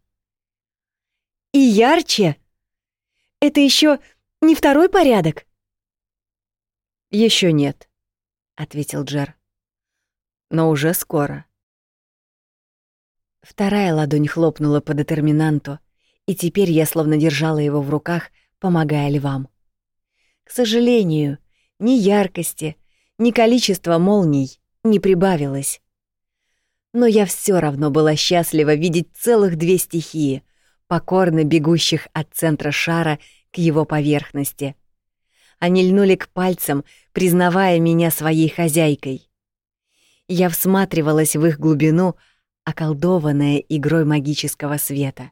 «И ярче? Это еще не второй порядок?» Еще нет», — ответил Джер но уже скоро. Вторая ладонь хлопнула по детерминанту, и теперь я словно держала его в руках, помогая львам. К сожалению, ни яркости, ни количества молний не прибавилось. Но я все равно была счастлива видеть целых две стихии, покорно бегущих от центра шара к его поверхности. Они льнули к пальцам, признавая меня своей хозяйкой. Я всматривалась в их глубину, околдованная игрой магического света.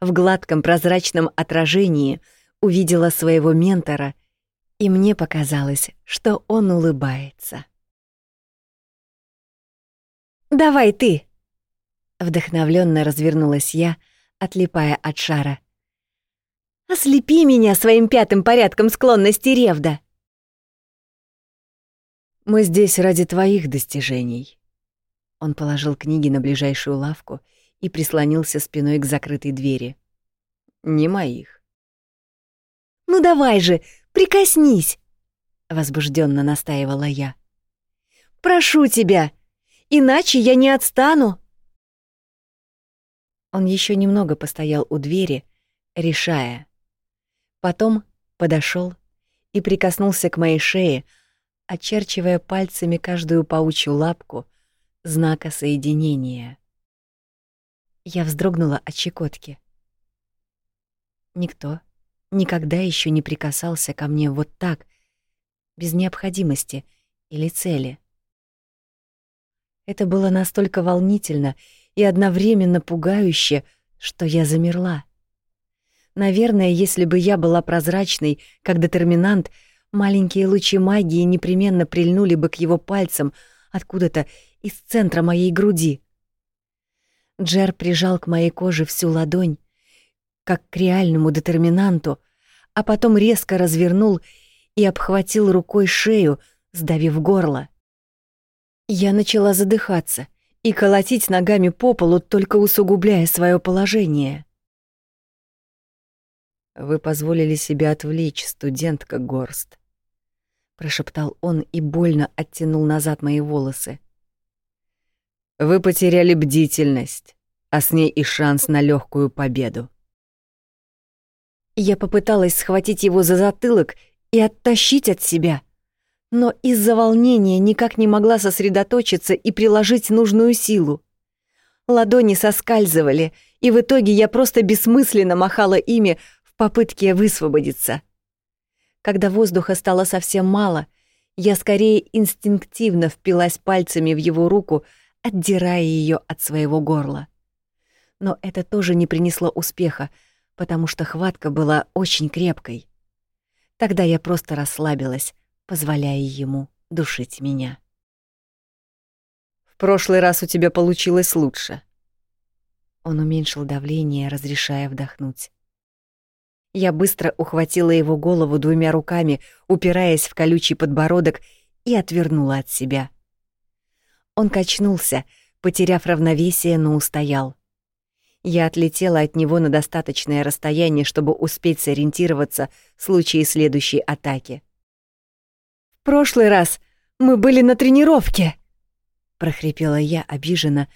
В гладком прозрачном отражении увидела своего ментора, и мне показалось, что он улыбается. «Давай ты!» Вдохновленно развернулась я, отлипая от шара. «Ослепи меня своим пятым порядком склонности Ревда!» Мы здесь ради твоих достижений. Он положил книги на ближайшую лавку и прислонился спиной к закрытой двери. Не моих. Ну давай же, прикоснись, возбужденно настаивала я. Прошу тебя, иначе я не отстану. Он еще немного постоял у двери, решая. Потом подошел и прикоснулся к моей шее, очерчивая пальцами каждую паучью лапку знака соединения. Я вздрогнула от щекотки. Никто никогда еще не прикасался ко мне вот так, без необходимости или цели. Это было настолько волнительно и одновременно пугающе, что я замерла. Наверное, если бы я была прозрачной, как детерминант, Маленькие лучи магии непременно прильнули бы к его пальцам откуда-то из центра моей груди. Джер прижал к моей коже всю ладонь, как к реальному детерминанту, а потом резко развернул и обхватил рукой шею, сдавив горло. Я начала задыхаться и колотить ногами по полу, только усугубляя свое положение. «Вы позволили себе отвлечь, студентка Горст», — прошептал он и больно оттянул назад мои волосы. «Вы потеряли бдительность, а с ней и шанс на легкую победу». Я попыталась схватить его за затылок и оттащить от себя, но из-за волнения никак не могла сосредоточиться и приложить нужную силу. Ладони соскальзывали, и в итоге я просто бессмысленно махала ими в попытке высвободиться. Когда воздуха стало совсем мало, я скорее инстинктивно впилась пальцами в его руку, отдирая ее от своего горла. Но это тоже не принесло успеха, потому что хватка была очень крепкой. Тогда я просто расслабилась, позволяя ему душить меня. «В прошлый раз у тебя получилось лучше». Он уменьшил давление, разрешая вдохнуть. Я быстро ухватила его голову двумя руками, упираясь в колючий подбородок, и отвернула от себя. Он качнулся, потеряв равновесие, но устоял. Я отлетела от него на достаточное расстояние, чтобы успеть сориентироваться в случае следующей атаки. «В прошлый раз мы были на тренировке!» — прохрипела я обиженно,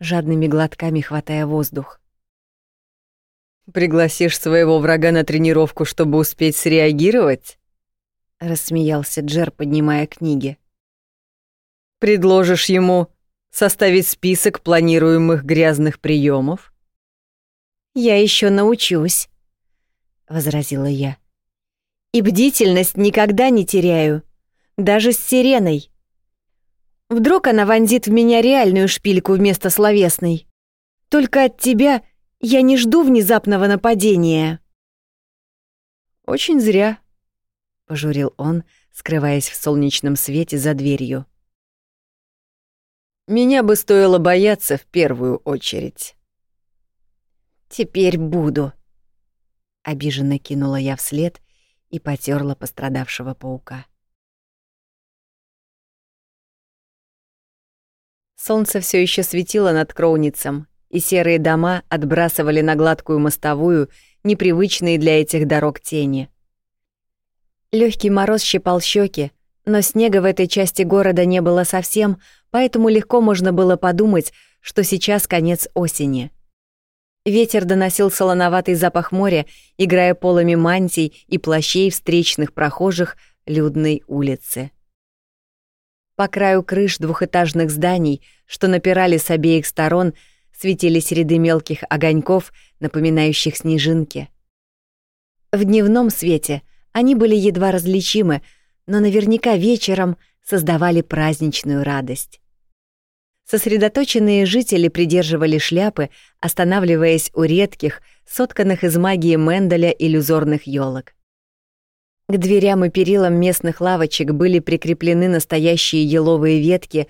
жадными глотками хватая воздух. «Пригласишь своего врага на тренировку, чтобы успеть среагировать?» — рассмеялся Джер, поднимая книги. «Предложишь ему составить список планируемых грязных приемов? «Я еще научусь», — возразила я. «И бдительность никогда не теряю, даже с сиреной. Вдруг она вонзит в меня реальную шпильку вместо словесной. Только от тебя я не жду внезапного нападения». «Очень зря», — пожурил он, скрываясь в солнечном свете за дверью. «Меня бы стоило бояться в первую очередь». Теперь буду. Обиженно кинула я вслед и потерла пострадавшего паука. Солнце все еще светило над Кроуницем, и серые дома отбрасывали на гладкую мостовую непривычные для этих дорог тени. Легкий мороз щипал щеки, но снега в этой части города не было совсем, поэтому легко можно было подумать, что сейчас конец осени — Ветер доносил солоноватый запах моря, играя полами мантий и плащей встречных прохожих людной улицы. По краю крыш двухэтажных зданий, что напирали с обеих сторон, светились ряды мелких огоньков, напоминающих снежинки. В дневном свете они были едва различимы, но наверняка вечером создавали праздничную радость. Сосредоточенные жители придерживали шляпы, останавливаясь у редких, сотканных из магии Менделя иллюзорных елок. К дверям и перилам местных лавочек были прикреплены настоящие еловые ветки,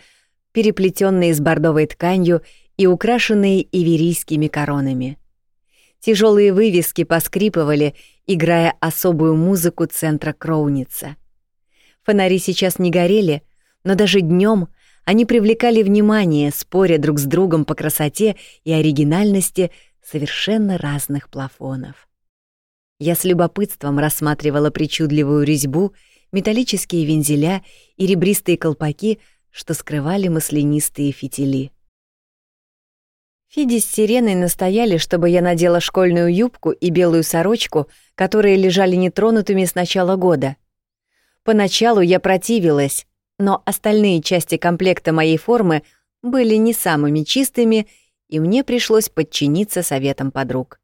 переплетенные с бордовой тканью и украшенные иверийскими коронами. Тяжелые вывески поскрипывали, играя особую музыку центра Кроуница. Фонари сейчас не горели, но даже днем они привлекали внимание, споря друг с другом по красоте и оригинальности совершенно разных плафонов. Я с любопытством рассматривала причудливую резьбу, металлические вензеля и ребристые колпаки, что скрывали маслянистые фитили. Фиди с Сиреной настояли, чтобы я надела школьную юбку и белую сорочку, которые лежали нетронутыми с начала года. Поначалу я противилась, но остальные части комплекта моей формы были не самыми чистыми, и мне пришлось подчиниться советам подруг.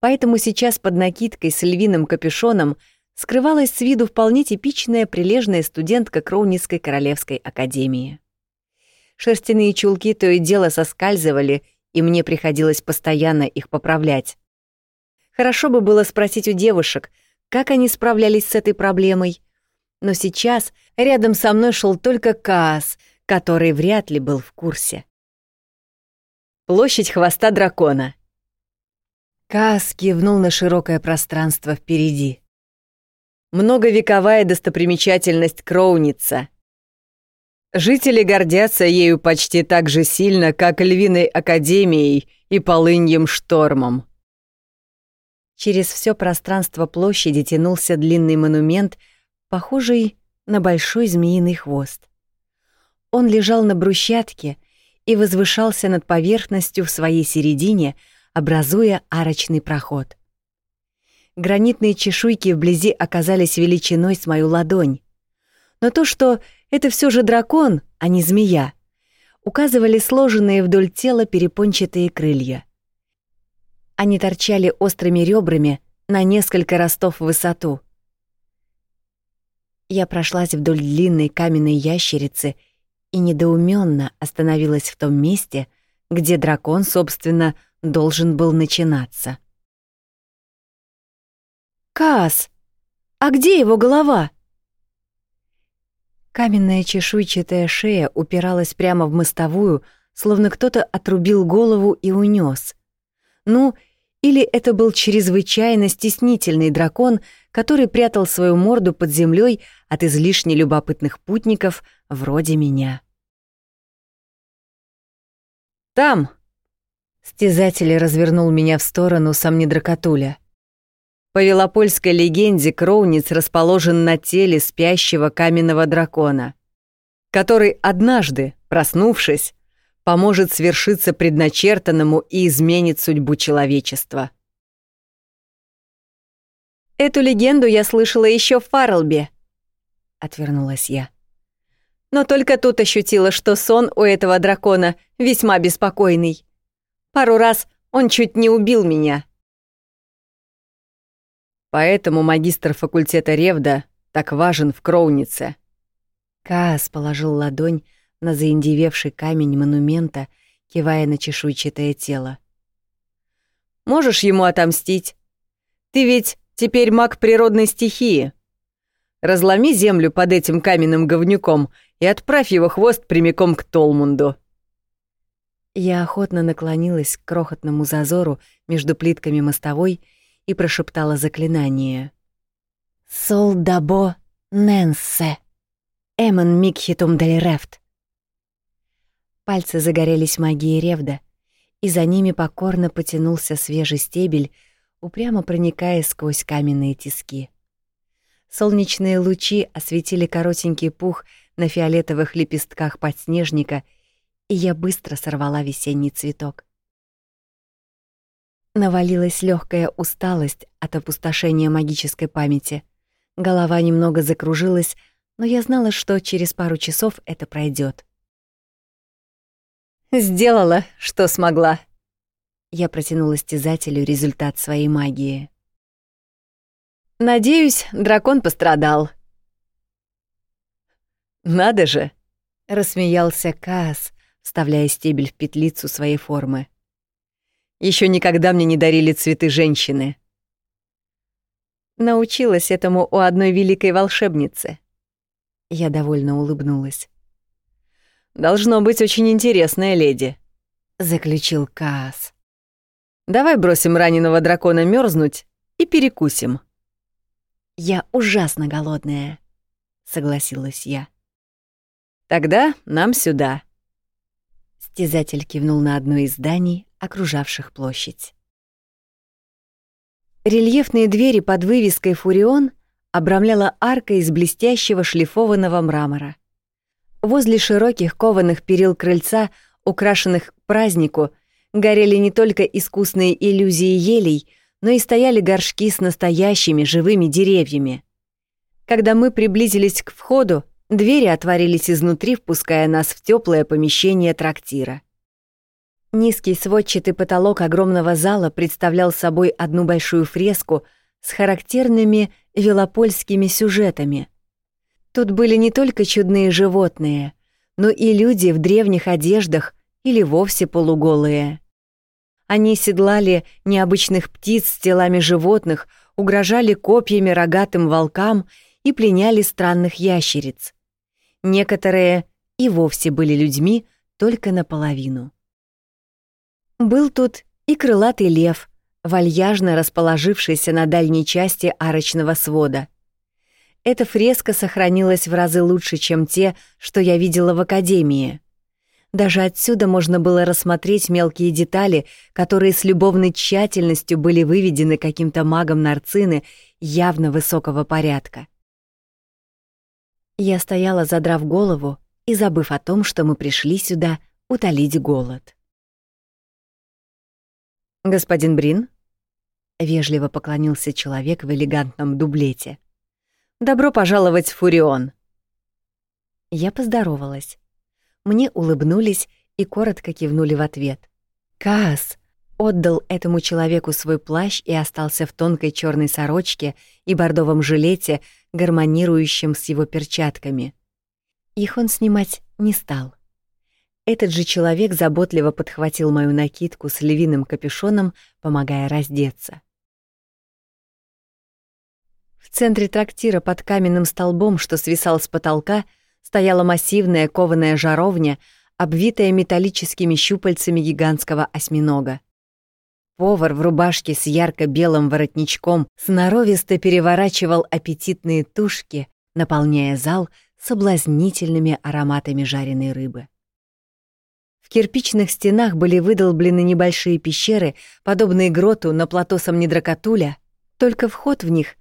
Поэтому сейчас под накидкой с львиным капюшоном скрывалась с виду вполне типичная прилежная студентка Кроуницкой королевской академии. Шерстяные чулки то и дело соскальзывали, и мне приходилось постоянно их поправлять. Хорошо бы было спросить у девушек, как они справлялись с этой проблемой, но сейчас рядом со мной шел только Каас, который вряд ли был в курсе. Площадь хвоста дракона. Каас кивнул на широкое пространство впереди. Многовековая достопримечательность Кроуница. Жители гордятся ею почти так же сильно, как Львиной Академией и Полыньем Штормом. Через все пространство площади тянулся длинный монумент, похожий на большой змеиный хвост. Он лежал на брусчатке и возвышался над поверхностью в своей середине, образуя арочный проход. Гранитные чешуйки вблизи оказались величиной с мою ладонь. Но то, что это все же дракон, а не змея, указывали сложенные вдоль тела перепончатые крылья. Они торчали острыми ребрами на несколько ростов в высоту. Я прошлась вдоль длинной каменной ящерицы и недоуменно остановилась в том месте, где дракон, собственно, должен был начинаться. «Каас! А где его голова?» Каменная чешуйчатая шея упиралась прямо в мостовую, словно кто-то отрубил голову и унес. Ну, или это был чрезвычайно стеснительный дракон, который прятал свою морду под землей от излишне любопытных путников вроде меня. «Там!» Стязатель развернул меня в сторону Самнидракатуля. По велопольской легенде Кроуниц расположен на теле спящего каменного дракона, который однажды, проснувшись, поможет свершиться предначертанному и изменит судьбу человечества. «Эту легенду я слышала еще в Фарлбе», — отвернулась я. Но только тут ощутила, что сон у этого дракона весьма беспокойный. Пару раз он чуть не убил меня. Поэтому магистр факультета Ревда так важен в Кроунице. Каас положил ладонь на заиндевевший камень монумента, кивая на чешуйчатое тело. «Можешь ему отомстить? Ты ведь теперь маг природной стихии. Разломи землю под этим каменным говнюком и отправь его хвост прямиком к Толмунду». Я охотно наклонилась к крохотному зазору между плитками мостовой и прошептала заклинание. «Солдабо Ненсе, Эмон Микхитум Дель Рефт». Пальцы загорелись магией Ревда, и за ними покорно потянулся свежий стебель, упрямо проникая сквозь каменные тиски. Солнечные лучи осветили коротенький пух на фиолетовых лепестках подснежника, и я быстро сорвала весенний цветок. Навалилась легкая усталость от опустошения магической памяти. Голова немного закружилась, но я знала, что через пару часов это пройдет. Сделала, что смогла. Я протянула стязателю результат своей магии. Надеюсь, дракон пострадал. Надо же, рассмеялся Каас, вставляя стебель в петлицу своей формы. Еще никогда мне не дарили цветы женщины. Научилась этому у одной великой волшебницы. Я довольно улыбнулась. Должно быть очень интересная леди, заключил Каас. Давай бросим раненого дракона мерзнуть и перекусим. Я ужасно голодная, согласилась я. Тогда нам сюда. Стязатель кивнул на одно из зданий, окружавших площадь. Рельефные двери под вывеской «Фурион» обрамляла арка из блестящего шлифованного мрамора. Возле широких кованых перил крыльца, украшенных к празднику, горели не только искусные иллюзии елей, но и стояли горшки с настоящими живыми деревьями. Когда мы приблизились к входу, двери отворились изнутри, впуская нас в теплое помещение трактира. Низкий сводчатый потолок огромного зала представлял собой одну большую фреску с характерными велопольскими сюжетами — Тут были не только чудные животные, но и люди в древних одеждах или вовсе полуголые. Они седлали необычных птиц с телами животных, угрожали копьями рогатым волкам и пленяли странных ящериц. Некоторые и вовсе были людьми только наполовину. Был тут и крылатый лев, вальяжно расположившийся на дальней части арочного свода. Эта фреска сохранилась в разы лучше, чем те, что я видела в академии. Даже отсюда можно было рассмотреть мелкие детали, которые с любовной тщательностью были выведены каким-то магом нарцины явно высокого порядка. Я стояла, задрав голову и забыв о том, что мы пришли сюда утолить голод. «Господин Брин?» — вежливо поклонился человек в элегантном дублете. «Добро пожаловать в Фурион!» Я поздоровалась. Мне улыбнулись и коротко кивнули в ответ. Каас отдал этому человеку свой плащ и остался в тонкой черной сорочке и бордовом жилете, гармонирующем с его перчатками. Их он снимать не стал. Этот же человек заботливо подхватил мою накидку с львиным капюшоном, помогая раздеться. В центре трактира под каменным столбом, что свисал с потолка, стояла массивная кованая жаровня, обвитая металлическими щупальцами гигантского осьминога. Повар в рубашке с ярко-белым воротничком сноровисто переворачивал аппетитные тушки, наполняя зал соблазнительными ароматами жареной рыбы. В кирпичных стенах были выдолблены небольшие пещеры, подобные гроту на плато Самнидракатуля, только вход в них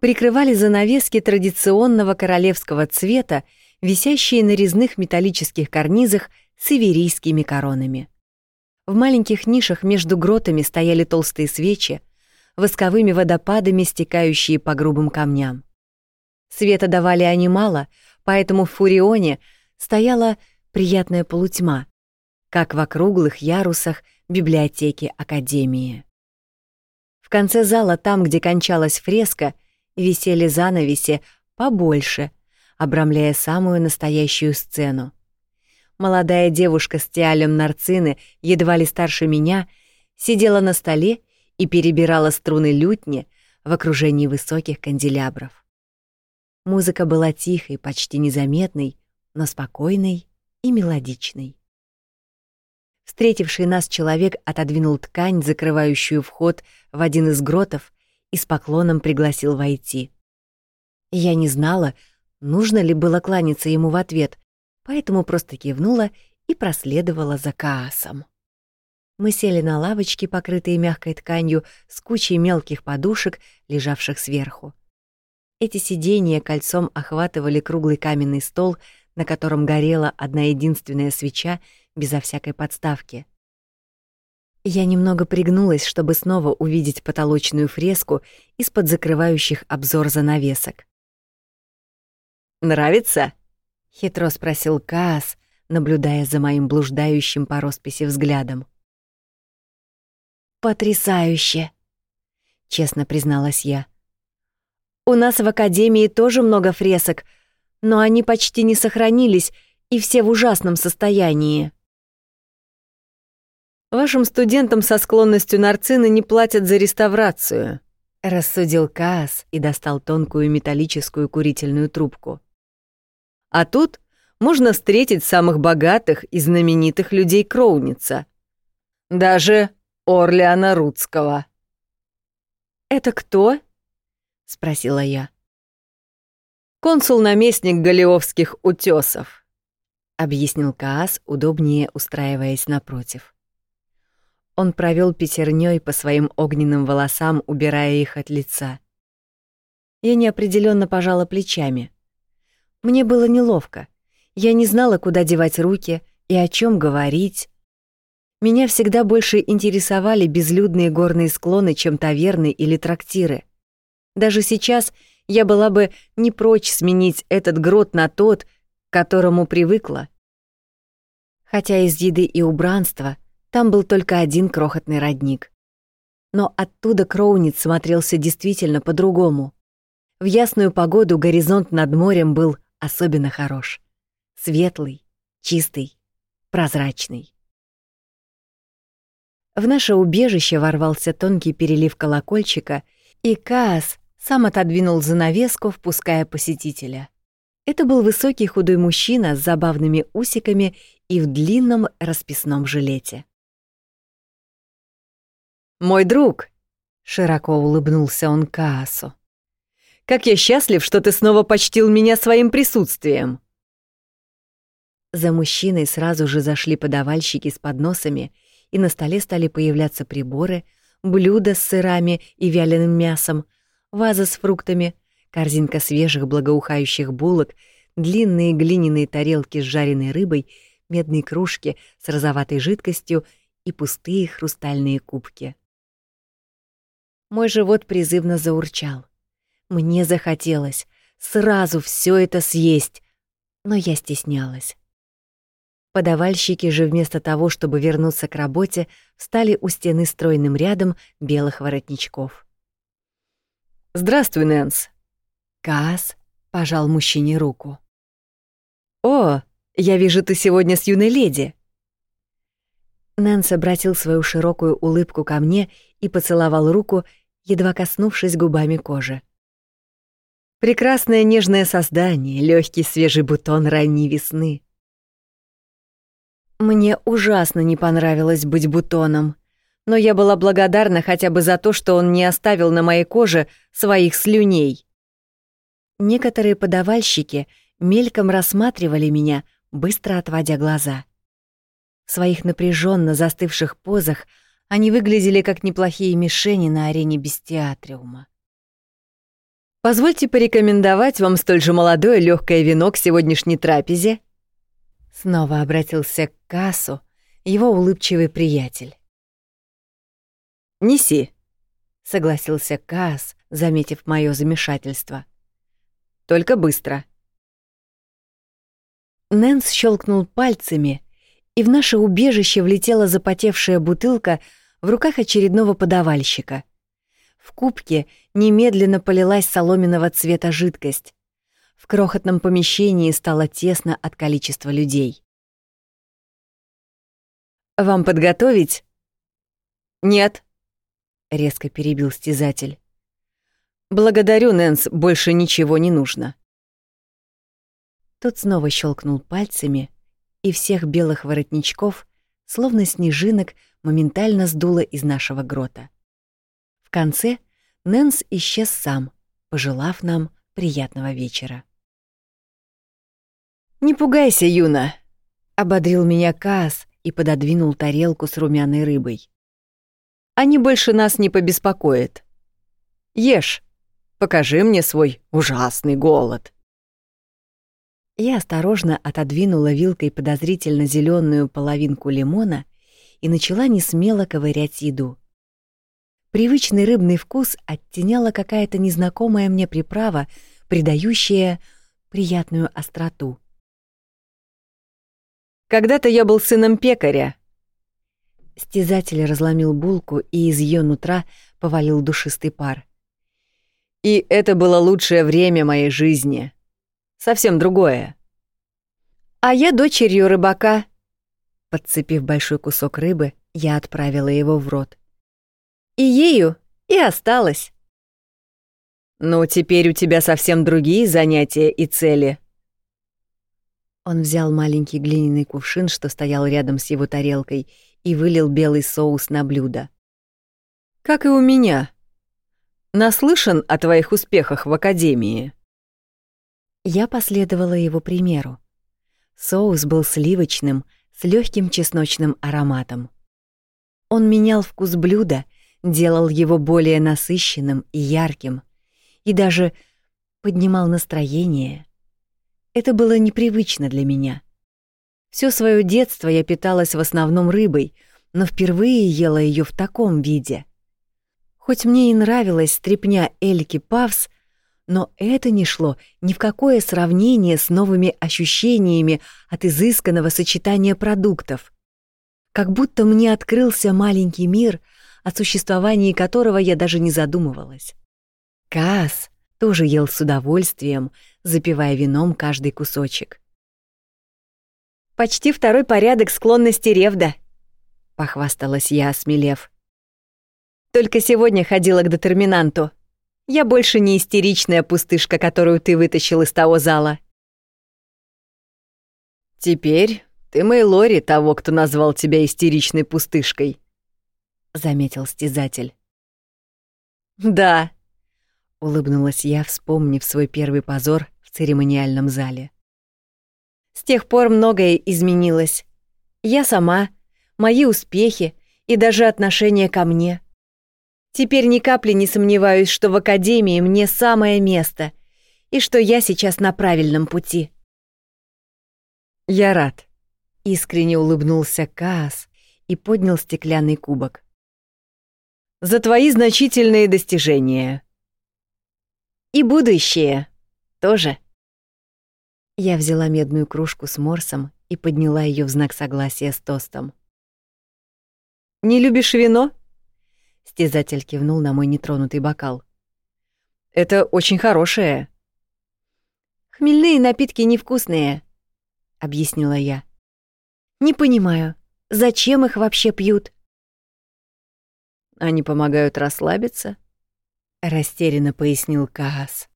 прикрывали занавески традиционного королевского цвета, висящие на резных металлических карнизах с иверийскими коронами. В маленьких нишах между гротами стояли толстые свечи, восковыми водопадами, стекающие по грубым камням. Света давали они мало, поэтому в Фурионе стояла приятная полутьма, как в округлых ярусах библиотеки Академии. В конце зала, там, где кончалась фреска, висели занавеси побольше, обрамляя самую настоящую сцену. Молодая девушка с тиалем нарцины, едва ли старше меня, сидела на столе и перебирала струны лютни в окружении высоких канделябров. Музыка была тихой, почти незаметной, но спокойной и мелодичной. Встретивший нас человек отодвинул ткань, закрывающую вход в один из гротов, и с поклоном пригласил войти. Я не знала, нужно ли было кланяться ему в ответ, поэтому просто кивнула и проследовала за Каасом. Мы сели на лавочки, покрытые мягкой тканью, с кучей мелких подушек, лежавших сверху. Эти сиденья кольцом охватывали круглый каменный стол, на котором горела одна единственная свеча безо всякой подставки. Я немного пригнулась, чтобы снова увидеть потолочную фреску из-под закрывающих обзор занавесок. «Нравится?» — хитро спросил Каас, наблюдая за моим блуждающим по росписи взглядом. «Потрясающе!» — честно призналась я. «У нас в Академии тоже много фресок, но они почти не сохранились и все в ужасном состоянии». Вашим студентам со склонностью нарцины не платят за реставрацию, рассудил Каас и достал тонкую металлическую курительную трубку. А тут можно встретить самых богатых и знаменитых людей Кроуница. Даже Орлеана Рудского. «Это кто?» — спросила я. «Консул-наместник Галиовских утесов», — объяснил Каас, удобнее устраиваясь напротив. Он провел пятерней по своим огненным волосам, убирая их от лица. Я неопределенно пожала плечами. Мне было неловко. Я не знала, куда девать руки и о чем говорить. Меня всегда больше интересовали безлюдные горные склоны, чем таверны или трактиры. Даже сейчас я была бы не прочь сменить этот грот на тот, к которому привыкла. Хотя из еды и убранства — там был только один крохотный родник. Но оттуда Кроуниц смотрелся действительно по-другому. В ясную погоду горизонт над морем был особенно хорош. Светлый, чистый, прозрачный. В наше убежище ворвался тонкий перелив колокольчика, и Каас сам отодвинул занавеску, впуская посетителя. Это был высокий худой мужчина с забавными усиками и в длинном расписном жилете. Мой друг, широко улыбнулся он Каасу. Как я счастлив, что ты снова почтил меня своим присутствием. За мужчиной сразу же зашли подавальщики с подносами, и на столе стали появляться приборы, блюда с сырами и вяленым мясом, ваза с фруктами, корзинка свежих благоухающих булок, длинные глиняные тарелки с жареной рыбой, медные кружки с розоватой жидкостью и пустые хрустальные кубки. Мой живот призывно заурчал. Мне захотелось сразу все это съесть, но я стеснялась. Подавальщики же вместо того, чтобы вернуться к работе, встали у стены стройным рядом белых воротничков. «Здравствуй, Нэнс!» Каас пожал мужчине руку. «О, я вижу, ты сегодня с юной леди!» Нэнс обратил свою широкую улыбку ко мне и поцеловал руку, едва коснувшись губами кожи. «Прекрасное нежное создание, легкий свежий бутон ранней весны!» Мне ужасно не понравилось быть бутоном, но я была благодарна хотя бы за то, что он не оставил на моей коже своих слюней. Некоторые подавальщики мельком рассматривали меня, быстро отводя глаза. В своих напряженно застывших позах они выглядели как неплохие мишени на арене бестиатриума. «Позвольте порекомендовать вам столь же молодое легкое вино к сегодняшней трапезе», Снова обратился к Кассу его улыбчивый приятель. «Неси», — согласился Касс, заметив мое замешательство. «Только быстро». Нэнс щелкнул пальцами, и в наше убежище влетела запотевшая бутылка в руках очередного подавальщика. В кубке немедленно полилась соломенного цвета жидкость. В крохотном помещении стало тесно от количества людей. «Вам подготовить?» «Нет», — резко перебил стязатель. «Благодарю, Нэнс, больше ничего не нужно». Тот снова щелкнул пальцами, и всех белых воротничков, словно снежинок, моментально сдуло из нашего грота. Конце Нэнс исчез сам, пожелав нам приятного вечера. «Не пугайся, Юна», — ободрил меня Каас и пододвинул тарелку с румяной рыбой. «Они больше нас не побеспокоят. Ешь, покажи мне свой ужасный голод». Я осторожно отодвинула вилкой подозрительно зеленую половинку лимона и начала несмело ковырять еду. Привычный рыбный вкус оттеняла какая-то незнакомая мне приправа, придающая приятную остроту. Когда-то я был сыном пекаря. Стязатель разломил булку, и из ее нутра повалил душистый пар. И это было лучшее время моей жизни. Совсем другое. А я дочерью рыбака. Подцепив большой кусок рыбы, я отправила его в рот. И ею и осталась. Ну, теперь у тебя совсем другие занятия и цели. Он взял маленький глиняный кувшин, что стоял рядом с его тарелкой, и вылил белый соус на блюдо. «Как и у меня. Наслышан о твоих успехах в академии». Я последовала его примеру. Соус был сливочным, с легким чесночным ароматом. Он менял вкус блюда, делал его более насыщенным и ярким, и даже поднимал настроение — это было непривычно для меня. Всё своё детство я питалась в основном рыбой, но впервые ела её в таком виде. Хоть мне и нравилась стряпня Эльки Павс, но это не шло ни в какое сравнение с новыми ощущениями от изысканного сочетания продуктов. Как будто мне открылся маленький мир, о существовании которого я даже не задумывалась. Каас тоже ел с удовольствием, запивая вином каждый кусочек. «Почти второй порядок склонности Ревда», — похвасталась я, осмелев. «Только сегодня ходила к детерминанту. Я больше не истеричная пустышка, которую ты вытащил из того зала». «Теперь ты Мэйлори того, кто назвал тебя истеричной пустышкой», заметил стезатель. Да, улыбнулась я, вспомнив свой первый позор в церемониальном зале. С тех пор многое изменилось. Я сама, мои успехи и даже отношение ко мне. Теперь ни капли не сомневаюсь, что в академии мне самое место и что я сейчас на правильном пути. Я рад. Искренне улыбнулся Каас и поднял стеклянный кубок. За твои значительные достижения. И будущее тоже. Я взяла медную кружку с морсом и подняла ее в знак согласия с тостом. «Не любишь вино?» Стезатель кивнул на мой нетронутый бокал. «Это очень хорошее». «Хмельные напитки невкусные», — объяснила я. «Не понимаю, зачем их вообще пьют?» «Они помогают расслабиться», — растерянно пояснил Каас.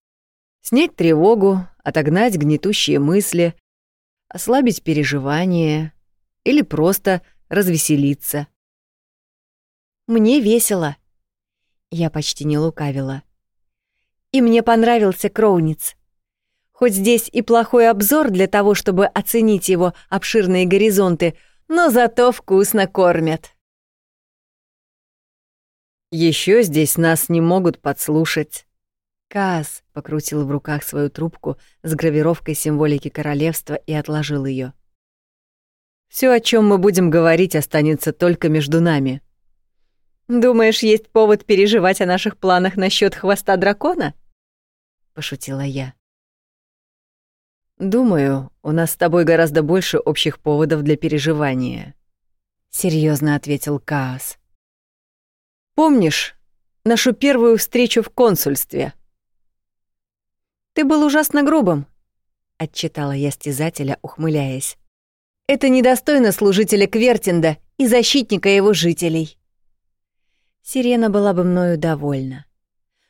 «Снять тревогу, отогнать гнетущие мысли, ослабить переживания или просто развеселиться». «Мне весело». Я почти не лукавила. «И мне понравился Кроуниц. Хоть здесь и плохой обзор для того, чтобы оценить его обширные горизонты, но зато вкусно кормят». Еще здесь нас не могут подслушать. Каас покрутил в руках свою трубку с гравировкой символики королевства и отложил ее. Все, о чем мы будем говорить, останется только между нами. Думаешь, есть повод переживать о наших планах насчет хвоста дракона? пошутила я. Думаю, у нас с тобой гораздо больше общих поводов для переживания, серьезно ответил Каас. Помнишь нашу первую встречу в консульстве? Ты был ужасно грубым, отчитала я стезателя, ухмыляясь. Это недостойно служителя Квертинда и защитника его жителей. Сирена была бы мною довольна.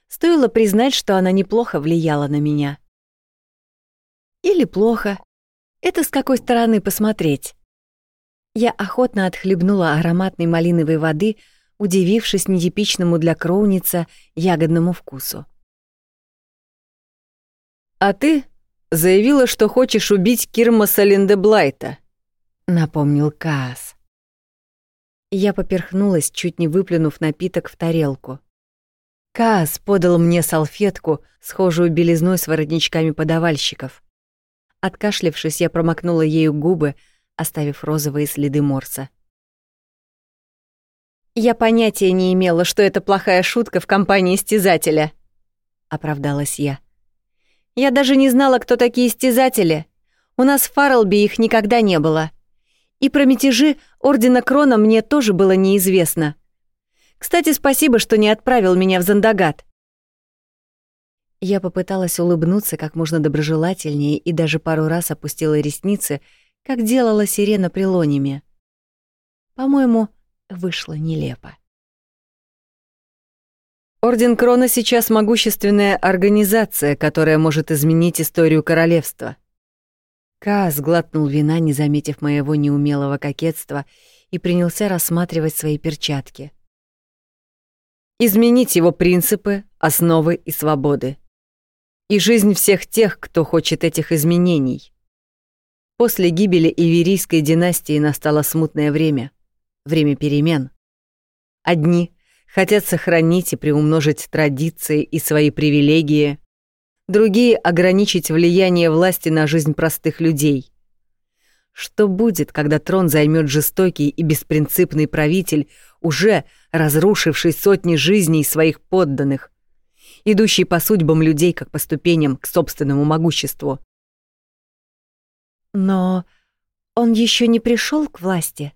Стоило признать, что она неплохо влияла на меня. Или плохо. Это с какой стороны посмотреть. Я охотно отхлебнула ароматной малиновой воды, удивившись нетипичному для кроуница ягодному вкусу. «А ты заявила, что хочешь убить Кирмаса Линдеблайта», — напомнил Каас. Я поперхнулась, чуть не выплюнув напиток в тарелку. Каас подал мне салфетку, схожую белизной с воротничками подавальщиков. Откашлившись, я промокнула ею губы, оставив розовые следы морса. «Я понятия не имела, что это плохая шутка в компании стезателя», — оправдалась я. «Я даже не знала, кто такие стезатели. У нас в Фарлби их никогда не было. И про мятежи Ордена Крона мне тоже было неизвестно. Кстати, спасибо, что не отправил меня в Зандагат». Я попыталась улыбнуться как можно доброжелательнее и даже пару раз опустила ресницы, как делала сирена при Лониме. По-моему, вышло нелепо. Орден Крона сейчас могущественная организация, которая может изменить историю королевства. Ка сглотнул вина, не заметив моего неумелого кокетства, и принялся рассматривать свои перчатки. Изменить его принципы, основы и свободы. И жизнь всех тех, кто хочет этих изменений. После гибели Иверийской династии настало смутное время — время перемен. Одни хотят сохранить и приумножить традиции и свои привилегии, другие — ограничить влияние власти на жизнь простых людей. Что будет, когда трон займет жестокий и беспринципный правитель, уже разрушивший сотни жизней своих подданных, идущий по судьбам людей как по ступеням к собственному могуществу? Но он еще не пришел к власти,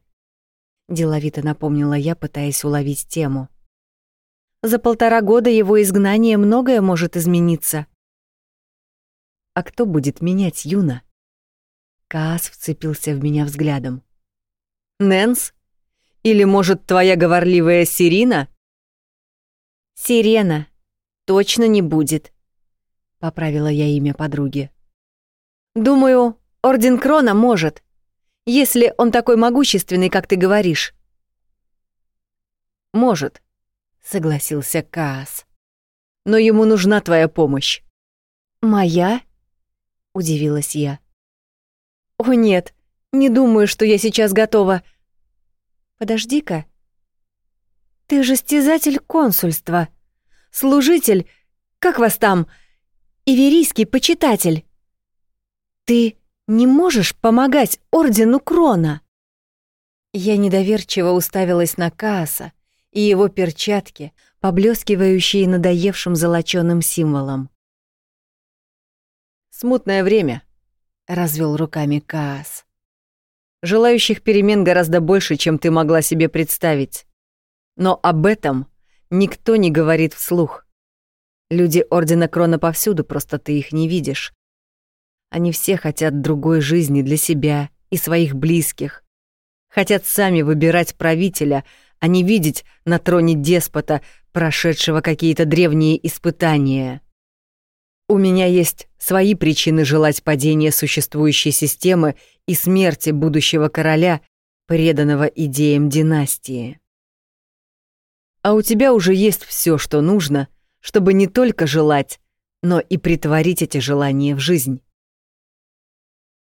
деловито напомнила я, пытаясь уловить тему. За полтора года его изгнания многое может измениться. А кто будет менять Юна? Каас вцепился в меня взглядом. Нэнс? Или, может, твоя говорливая Сирина? Сирена. Точно не будет, поправила я имя подруги. Думаю, Орден Крона может если он такой могущественный, как ты говоришь. Может, согласился Каас. Но ему нужна твоя помощь. Моя? удивилась я. О нет, не думаю, что я сейчас готова. Подожди-ка. Ты же стязатель консульства. Служитель, как вас там? Иверийский почитатель. Ты не можешь помогать ордену Крона? Я недоверчиво уставилась на Кааса и его перчатки, поблескивающие надоевшим золочёным символом. «Смутное время», — развел руками Каас. «Желающих перемен гораздо больше, чем ты могла себе представить. Но об этом никто не говорит вслух. Люди Ордена Крона повсюду, просто ты их не видишь. Они все хотят другой жизни для себя и своих близких. Хотят сами выбирать правителя, а не видеть на троне деспота, прошедшего какие-то древние испытания. У меня есть свои причины желать падения существующей системы и смерти будущего короля, преданного идеям династии. А у тебя уже есть все, что нужно, чтобы не только желать, но и притворить эти желания в жизнь.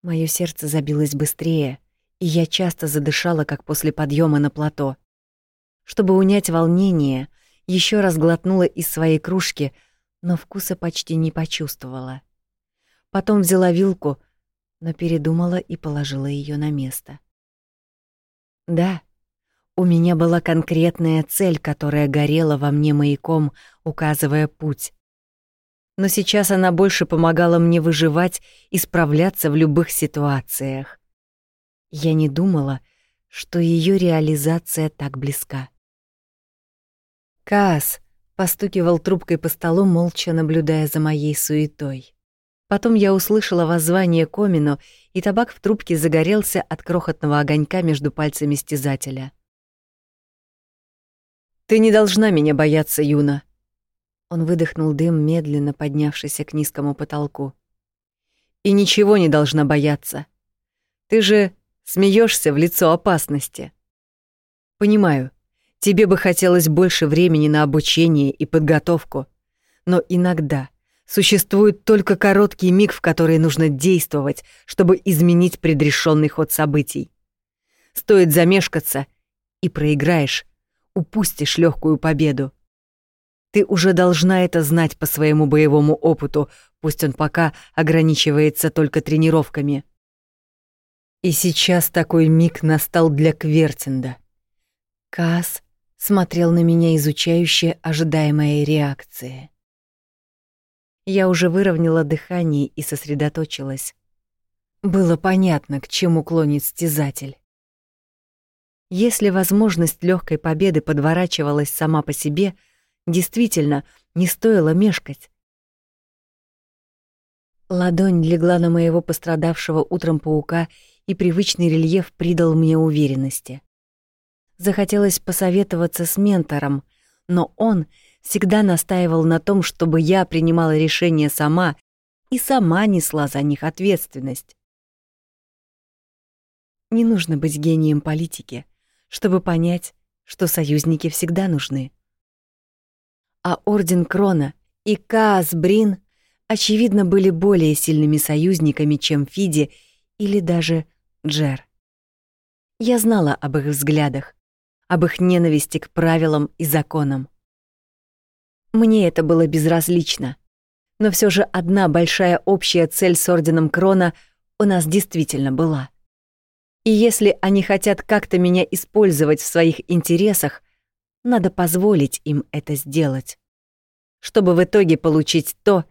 Моё сердце забилось быстрее, и я часто задышала, как после подъема на плато. Чтобы унять волнение, еще раз глотнула из своей кружки, но вкуса почти не почувствовала. Потом взяла вилку, но передумала и положила ее на место. Да, у меня была конкретная цель, которая горела во мне маяком, указывая путь. Но сейчас она больше помогала мне выживать и справляться в любых ситуациях. Я не думала, что ее реализация так близка. Каас постукивал трубкой по столу, молча наблюдая за моей суетой. Потом я услышала воззвание Комину, и табак в трубке загорелся от крохотного огонька между пальцами стязателя. «Ты не должна меня бояться, Юна». Он выдохнул дым, медленно поднявшийся к низкому потолку. «И ничего не должна бояться. Ты же смеешься в лицо опасности. Понимаю, тебе бы хотелось больше времени на обучение и подготовку, но иногда существует только короткий миг, в который нужно действовать, чтобы изменить предрешенный ход событий. Стоит замешкаться, и проиграешь, упустишь легкую победу. Ты уже должна это знать по своему боевому опыту, пусть он пока ограничивается только тренировками. И сейчас такой миг настал для Квертинда. Кас смотрел на меня изучающе, ожидая моей реакции. Я уже выровняла дыхание и сосредоточилась. Было понятно, к чему клонит стязатель. Если возможность легкой победы подворачивалась сама по себе, действительно, не стоило мешкать. Ладонь легла на моего пострадавшего утром паука и привычный рельеф придал мне уверенности. Захотелось посоветоваться с ментором, но он всегда настаивал на том, чтобы я принимала решения сама и сама несла за них ответственность. Не нужно быть гением политики, чтобы понять, что союзники всегда нужны. А Орден Крона и Каас Брин, очевидно, были более сильными союзниками, чем Фиди или даже Джер. Я знала об их взглядах, об их ненависти к правилам и законам. Мне это было безразлично, но все же одна большая общая цель с Орденом Крона у нас действительно была. И если они хотят как-то меня использовать в своих интересах, надо позволить им это сделать, чтобы в итоге получить то,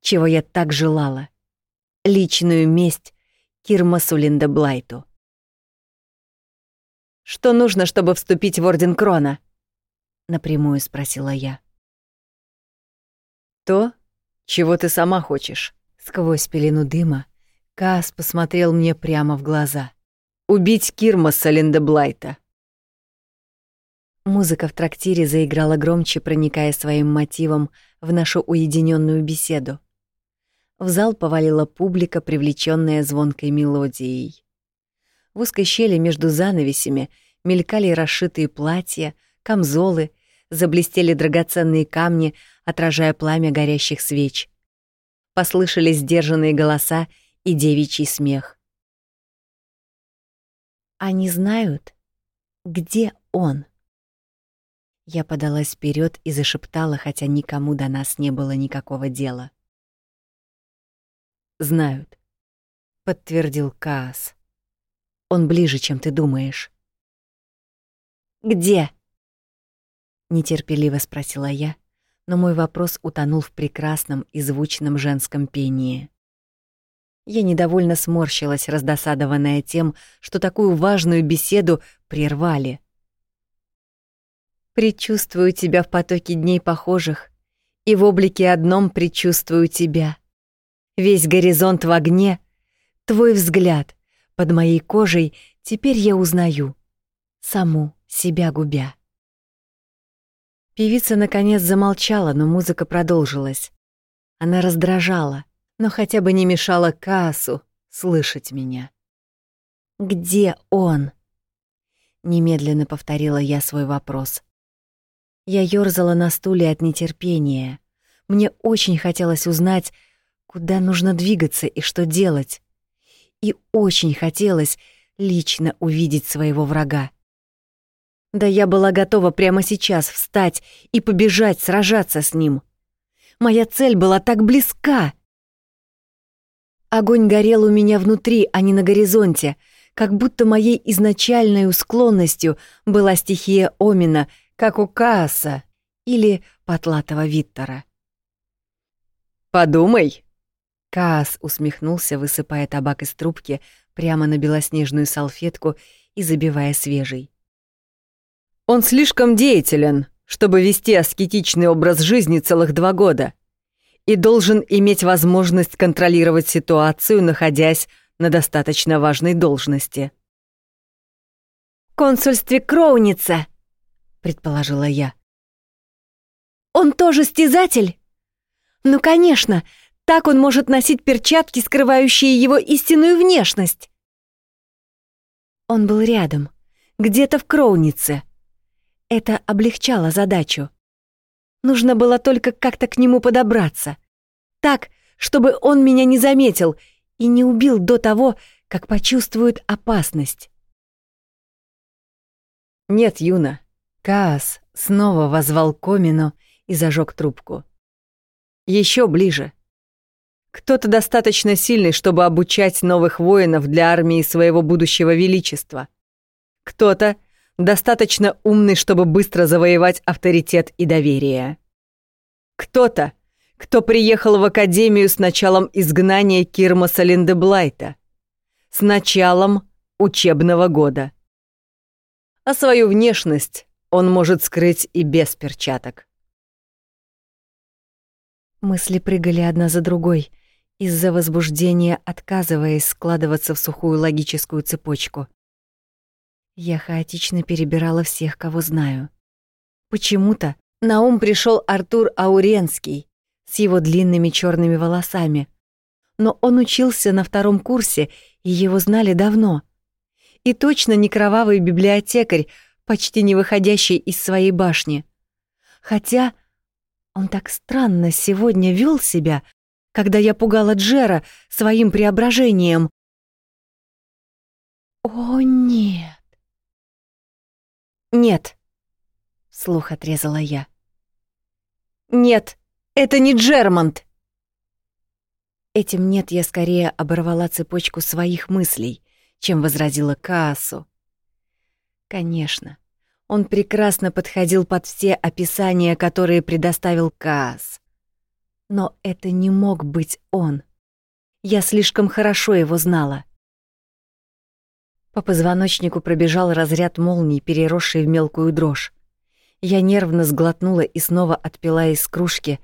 чего я так желала — личную месть Кирмасу Линдеблайту. «Что нужно, чтобы вступить в Орден Крона?» — напрямую спросила я. «То, чего ты сама хочешь». Сквозь пелену дыма Кас посмотрел мне прямо в глаза. «Убить Кирмаса Линдеблайта». Музыка в трактире заиграла громче, проникая своим мотивом в нашу уединенную беседу. В зал повалила публика, привлечённая звонкой мелодией. В узкой щели между занавесями мелькали расшитые платья, камзолы, заблестели драгоценные камни, отражая пламя горящих свеч. Послышались сдержанные голоса и девичий смех. Они знают, где он. Я подалась вперед и зашептала, хотя никому до нас не было никакого дела. Знают, подтвердил Каас. Он ближе, чем ты думаешь. Где? нетерпеливо спросила я, но мой вопрос утонул в прекрасном и звучном женском пении. Я недовольно сморщилась, раздосадованная тем, что такую важную беседу прервали. Предчувствую тебя в потоке дней похожих, и в облике одном предчувствую тебя. Весь горизонт в огне, твой взгляд под моей кожей теперь я узнаю, саму себя губя. Певица наконец замолчала, но музыка продолжилась. Она раздражала, но хотя бы не мешала Каасу слышать меня. «Где он?» Немедленно повторила я свой вопрос. Я ёрзала на стуле от нетерпения. Мне очень хотелось узнать, куда нужно двигаться и что делать. И очень хотелось лично увидеть своего врага. Да я была готова прямо сейчас встать и побежать сражаться с ним. Моя цель была так близка. Огонь горел у меня внутри, а не на горизонте, как будто моей изначальной склонностью была стихия Омина, как у Кааса или Потлатого Виттора. «Подумай!» Каас усмехнулся, высыпая табак из трубки прямо на белоснежную салфетку и забивая свежий. «Он слишком деятелен, чтобы вести аскетичный образ жизни целых два года и должен иметь возможность контролировать ситуацию, находясь на достаточно важной должности. «Консульстве Кроуница», — предположила я. «Он тоже стязатель?» «Ну, конечно, так он может носить перчатки, скрывающие его истинную внешность». Он был рядом, где-то в Кроунице. Это облегчало задачу. Нужно было только как-то к нему подобраться. Так, чтобы он меня не заметил и не убил до того, как почувствует опасность. «Нет, Юна». Каас снова возвал Комину и зажег трубку. Еще ближе. Кто-то достаточно сильный, чтобы обучать новых воинов для армии своего будущего величества. Кто-то, достаточно умный, чтобы быстро завоевать авторитет и доверие. Кто-то, кто приехал в академию с началом изгнания Кирмаса Линдеблайта, с началом учебного года. А свою внешность он может скрыть и без перчаток. Мысли прыгали одна за другой, из-за возбуждения отказываясь складываться в сухую логическую цепочку. Я хаотично перебирала всех, кого знаю. Почему-то на ум пришел Артур Ауренский с его длинными черными волосами. Но он учился на втором курсе, и его знали давно. И точно не кровавый библиотекарь, почти не выходящий из своей башни. Хотя он так странно сегодня вел себя, когда я пугала Джера своим преображением. О, нет. «Нет», — слух отрезала я. «Нет, это не Джермонт!» Этим «нет» я скорее оборвала цепочку своих мыслей, чем возразила Каасу. Конечно, он прекрасно подходил под все описания, которые предоставил Каас. Но это не мог быть он. Я слишком хорошо его знала. По позвоночнику пробежал разряд молний, переросший в мелкую дрожь. Я нервно сглотнула и снова отпила из кружки,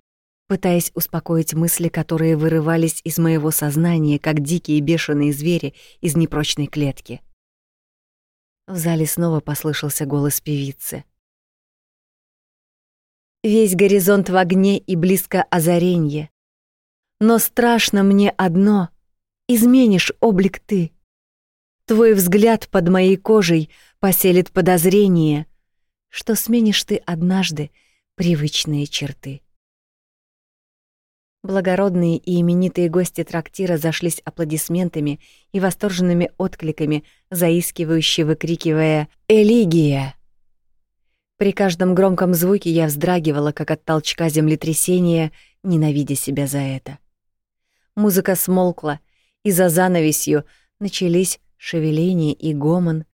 пытаясь успокоить мысли, которые вырывались из моего сознания, как дикие бешеные звери из непрочной клетки. В зале снова послышался голос певицы. Весь горизонт в огне и близко озаренье. Но страшно мне одно — изменишь облик ты. Твой взгляд под моей кожей поселит подозрение, что сменишь ты однажды привычные черты. Благородные и именитые гости трактира зашлись аплодисментами и восторженными откликами, заискивающе выкрикивая «Элигия!». При каждом громком звуке я вздрагивала, как от толчка землетрясения, ненавидя себя за это. Музыка смолкла, и за занавесью начались шевеление и гомон,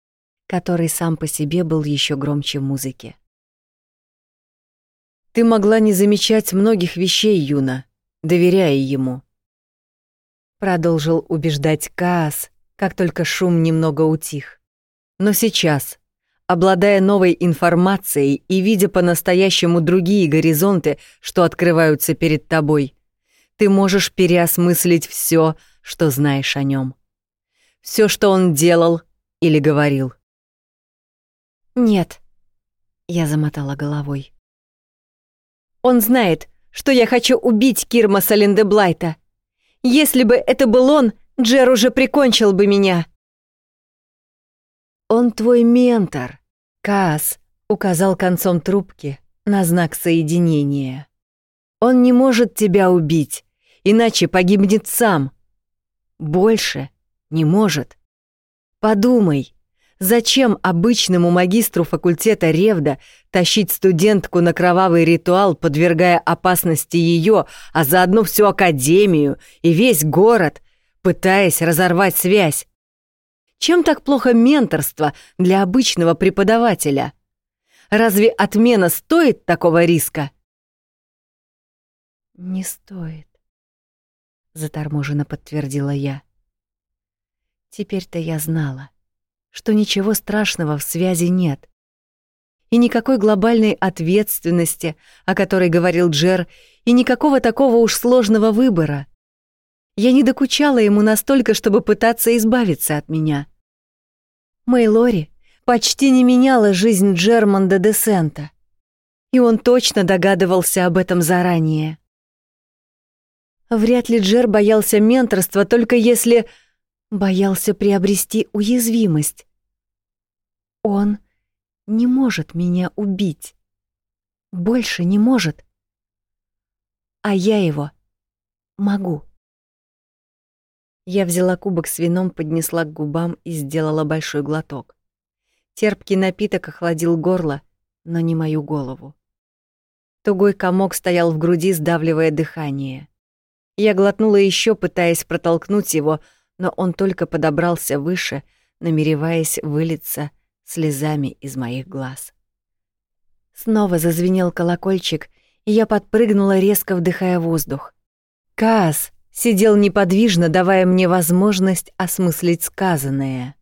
который сам по себе был еще громче музыки. «Ты могла не замечать многих вещей, Юна», доверяя ему. Продолжил убеждать Каас, как только шум немного утих. Но сейчас, обладая новой информацией и видя по-настоящему другие горизонты, что открываются перед тобой, ты можешь переосмыслить все, что знаешь о нем. Все, что он делал или говорил. «Нет», — я замотала головой. «Он знает, что я хочу убить Кирмаса Линдеблайта. Если бы это был он, Джер уже прикончил бы меня. Он твой ментор. Каас указал концом трубки на знак соединения. Он не может тебя убить, иначе погибнет сам. Больше не может. Подумай, Зачем обычному магистру факультета Ревда тащить студентку на кровавый ритуал, подвергая опасности ее, а заодно всю академию и весь город, пытаясь разорвать связь? Чем так плохо менторство для обычного преподавателя? Разве отмена стоит такого риска? Не стоит, заторможенно подтвердила я. Теперь-то я знала что ничего страшного в связи нет. И никакой глобальной ответственности, о которой говорил Джер, и никакого такого уж сложного выбора. Я не докучала ему настолько, чтобы пытаться избавиться от меня. Мэйлори почти не меняла жизнь Джермонда де Сента, и он точно догадывался об этом заранее. Вряд ли Джер боялся менторства, только если боялся приобрести уязвимость. Он не может меня убить. Больше не может. А я его могу. Я взяла кубок с вином, поднесла к губам и сделала большой глоток. Терпкий напиток охладил горло, но не мою голову. Тугой комок стоял в груди, сдавливая дыхание. Я глотнула еще, пытаясь протолкнуть его, но он только подобрался выше, намереваясь вылиться слезами из моих глаз. Снова зазвенел колокольчик, и я подпрыгнула, резко вдыхая воздух. Каас сидел неподвижно, давая мне возможность осмыслить сказанное.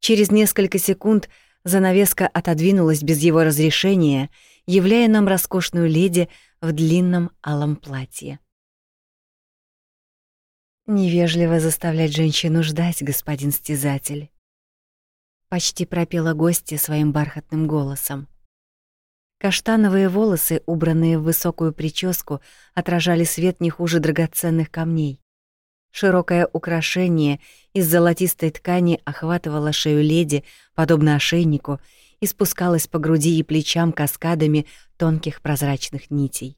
Через несколько секунд занавеска отодвинулась без его разрешения, являя нам роскошную леди в длинном алом платье. Невежливо заставлять женщину ждать, господин стязатель. Почти пропела гостья своим бархатным голосом. Каштановые волосы, убранные в высокую прическу, отражали свет не хуже драгоценных камней. Широкое украшение из золотистой ткани охватывало шею леди, подобно ошейнику, и спускалось по груди и плечам каскадами тонких прозрачных нитей.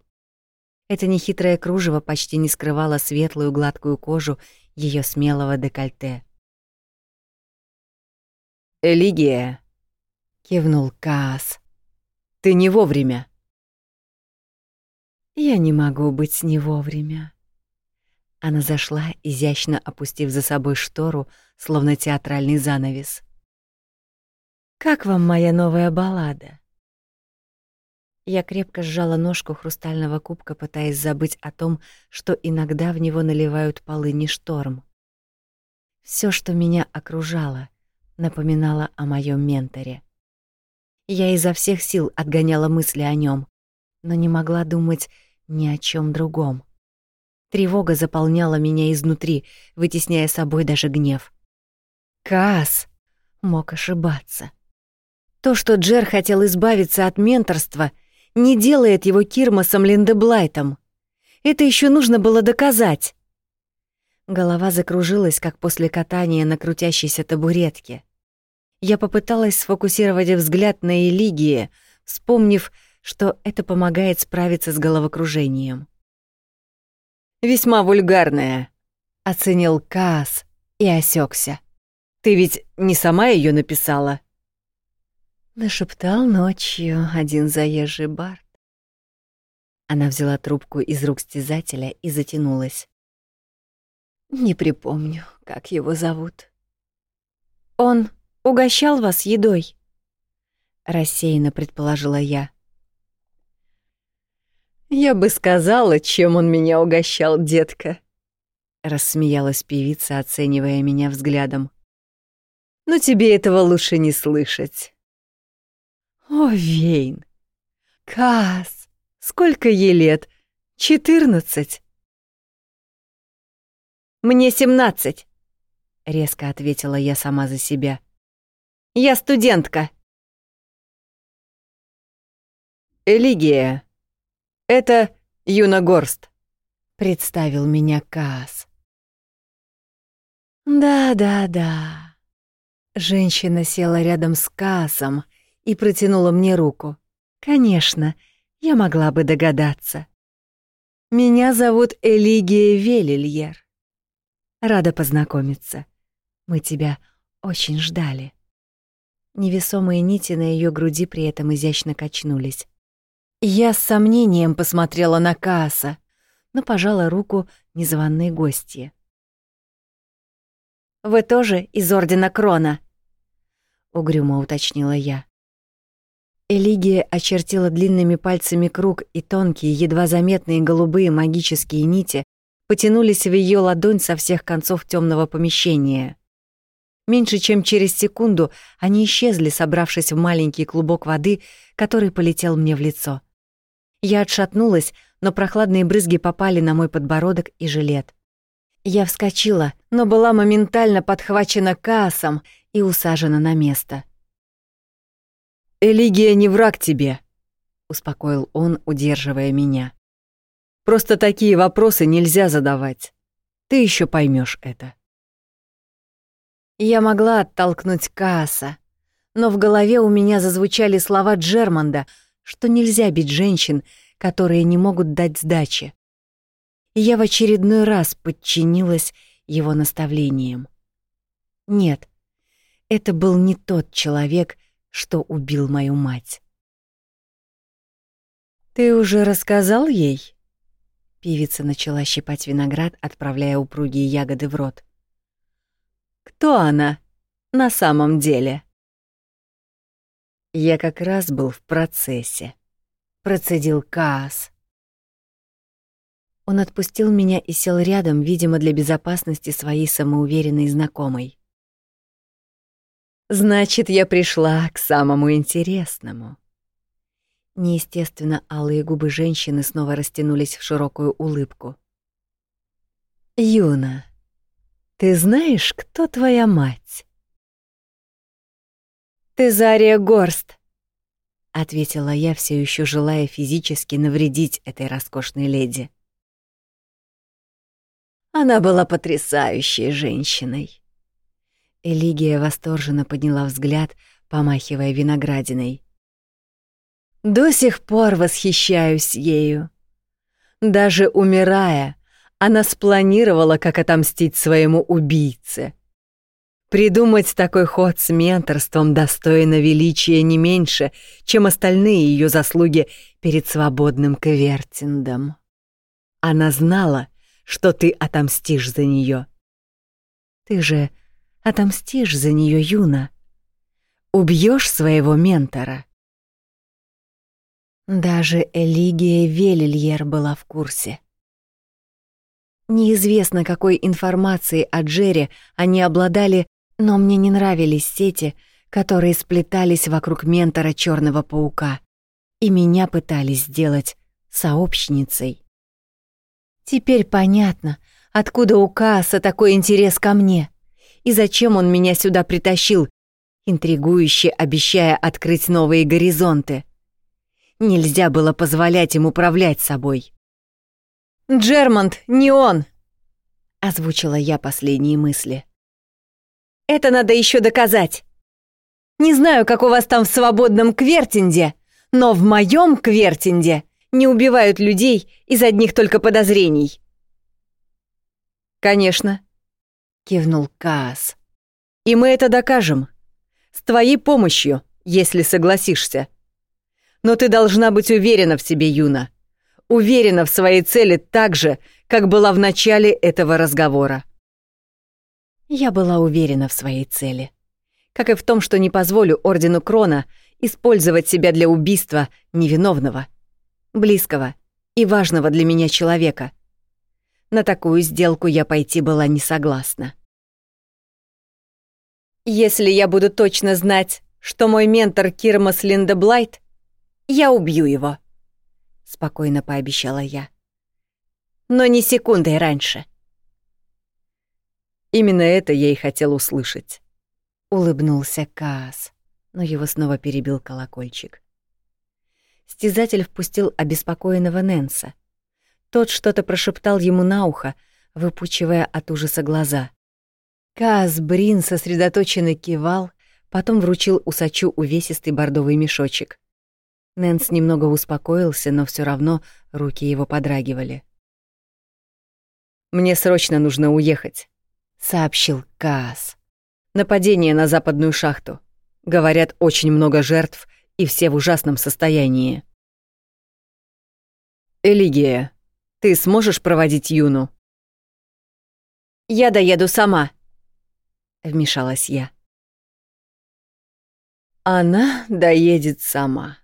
Это нехитрое кружево почти не скрывало светлую гладкую кожу ее смелого декольте. «Элигия», — кивнул Каас, — «ты не вовремя». «Я не могу быть не вовремя». Она зашла, изящно опустив за собой штору, словно театральный занавес. «Как вам моя новая баллада?» Я крепко сжала ножку хрустального кубка, пытаясь забыть о том, что иногда в него наливают полыни шторм. Все, что меня окружало, напоминало о моем менторе. Я изо всех сил отгоняла мысли о нем, но не могла думать ни о чем другом. Тревога заполняла меня изнутри, вытесняя собой даже гнев. Каас мог ошибаться. То, что Джер хотел избавиться от менторства — не делает его Кирмасом Линдеблайтом. Это еще нужно было доказать. Голова закружилась, как после катания на крутящейся табуретке. Я попыталась сфокусировать взгляд на Элигии, вспомнив, что это помогает справиться с головокружением. «Весьма вульгарная», — оценил Каас и осекся. «Ты ведь не сама ее написала?» Нашептал ночью один заезжий бард. Она взяла трубку из рук стязателя и затянулась. Не припомню, как его зовут. Он угощал вас едой? Рассеянно предположила я. Я бы сказала, чем он меня угощал, детка. Рассмеялась певица, оценивая меня взглядом. Но тебе этого лучше не слышать. О, Вейн! Кас! Сколько ей лет? Четырнадцать? Мне семнадцать, резко ответила я сама за себя. Я студентка. Элигия. Это Юна Горст, представил меня Каас. Да-да-да. Женщина села рядом с Каасом и протянула мне руку. Конечно, я могла бы догадаться. Меня зовут Элигия Велильер. Рада познакомиться. Мы тебя очень ждали. Невесомые нити на ее груди при этом изящно качнулись. Я с сомнением посмотрела на Кааса, но пожала руку незваной гостье. «Вы тоже из Ордена Крона?» — угрюмо уточнила я. Элигия очертила длинными пальцами круг, и тонкие, едва заметные голубые магические нити потянулись в ее ладонь со всех концов темного помещения. Меньше чем через секунду они исчезли, собравшись в маленький клубок воды, который полетел мне в лицо. Я отшатнулась, но прохладные брызги попали на мой подбородок и жилет. Я вскочила, но была моментально подхвачена кассом и усажена на место. «Элигия не враг тебе», — успокоил он, удерживая меня. «Просто такие вопросы нельзя задавать. Ты еще поймешь это». Я могла оттолкнуть Кааса, но в голове у меня зазвучали слова Джерманда, что нельзя бить женщин, которые не могут дать сдачи. И я в очередной раз подчинилась его наставлениям. Нет, это был не тот человек, что убил мою мать. «Ты уже рассказал ей?» Певица начала щипать виноград, отправляя упругие ягоды в рот. «Кто она на самом деле?» «Я как раз был в процессе», — процедил Каас. Он отпустил меня и сел рядом, видимо, для безопасности своей самоуверенной знакомой. Значит, я пришла к самому интересному. Неестественно, алые губы женщины снова растянулись в широкую улыбку. Юна, ты знаешь, кто твоя мать? Ты Зария Горст, ответила я, все еще желая физически навредить этой роскошной леди. Она была потрясающей женщиной. Элигия восторженно подняла взгляд, помахивая виноградиной. До сих пор восхищаюсь ею. Даже умирая, она спланировала, как отомстить своему убийце. Придумать такой ход с менторством достойно величия не меньше, чем остальные ее заслуги перед свободным Квертиндом. Она знала, что ты отомстишь за нее. Ты же отомстишь за нее, Юна. Убьешь своего ментора. Даже Элигия Велильер была в курсе. Неизвестно, какой информацией о Джерри они обладали, но мне не нравились сети, которые сплетались вокруг ментора Черного паука, и меня пытались сделать сообщницей. Теперь понятно, откуда у Кааса такой интерес ко мне и зачем он меня сюда притащил, интригующе обещая открыть новые горизонты. Нельзя было позволять им управлять собой. «Джермонт, не он!» — озвучила я последние мысли. «Это надо еще доказать. Не знаю, как у вас там в свободном Квертинде, Но в моем Квертинде не убивают людей из одних только подозрений. Конечно, кивнул Каас. И мы это докажем. С твоей помощью, если согласишься. Но ты должна быть уверена в себе, Юна. Уверена в своей цели так же, как была в начале этого разговора. Я была уверена в своей цели. Как и в том, что не позволю Ордену Крона использовать себя для убийства невиновного, близкого и важного для меня человека. На такую сделку я пойти была не согласна. Если я буду точно знать, что мой ментор Кирмас Линдеблайт, я убью его, спокойно пообещала я. Но не секундой раньше. Именно это я и хотел услышать. Улыбнулся Каас, но его снова перебил колокольчик. Стязатель впустил обеспокоенного Нэнса. Тот что-то прошептал ему на ухо, выпучивая от ужаса глаза. Каас Брин сосредоточенно кивал, потом вручил усачу увесистый бордовый мешочек. Нэнс немного успокоился, но все равно руки его подрагивали. «Мне срочно нужно уехать», сообщил Каас. Нападение на западную шахту. Говорят, очень много жертв, и все в ужасном состоянии. Элигия, ты сможешь проводить Юну? Я доеду сама, вмешалась я. Она доедет сама.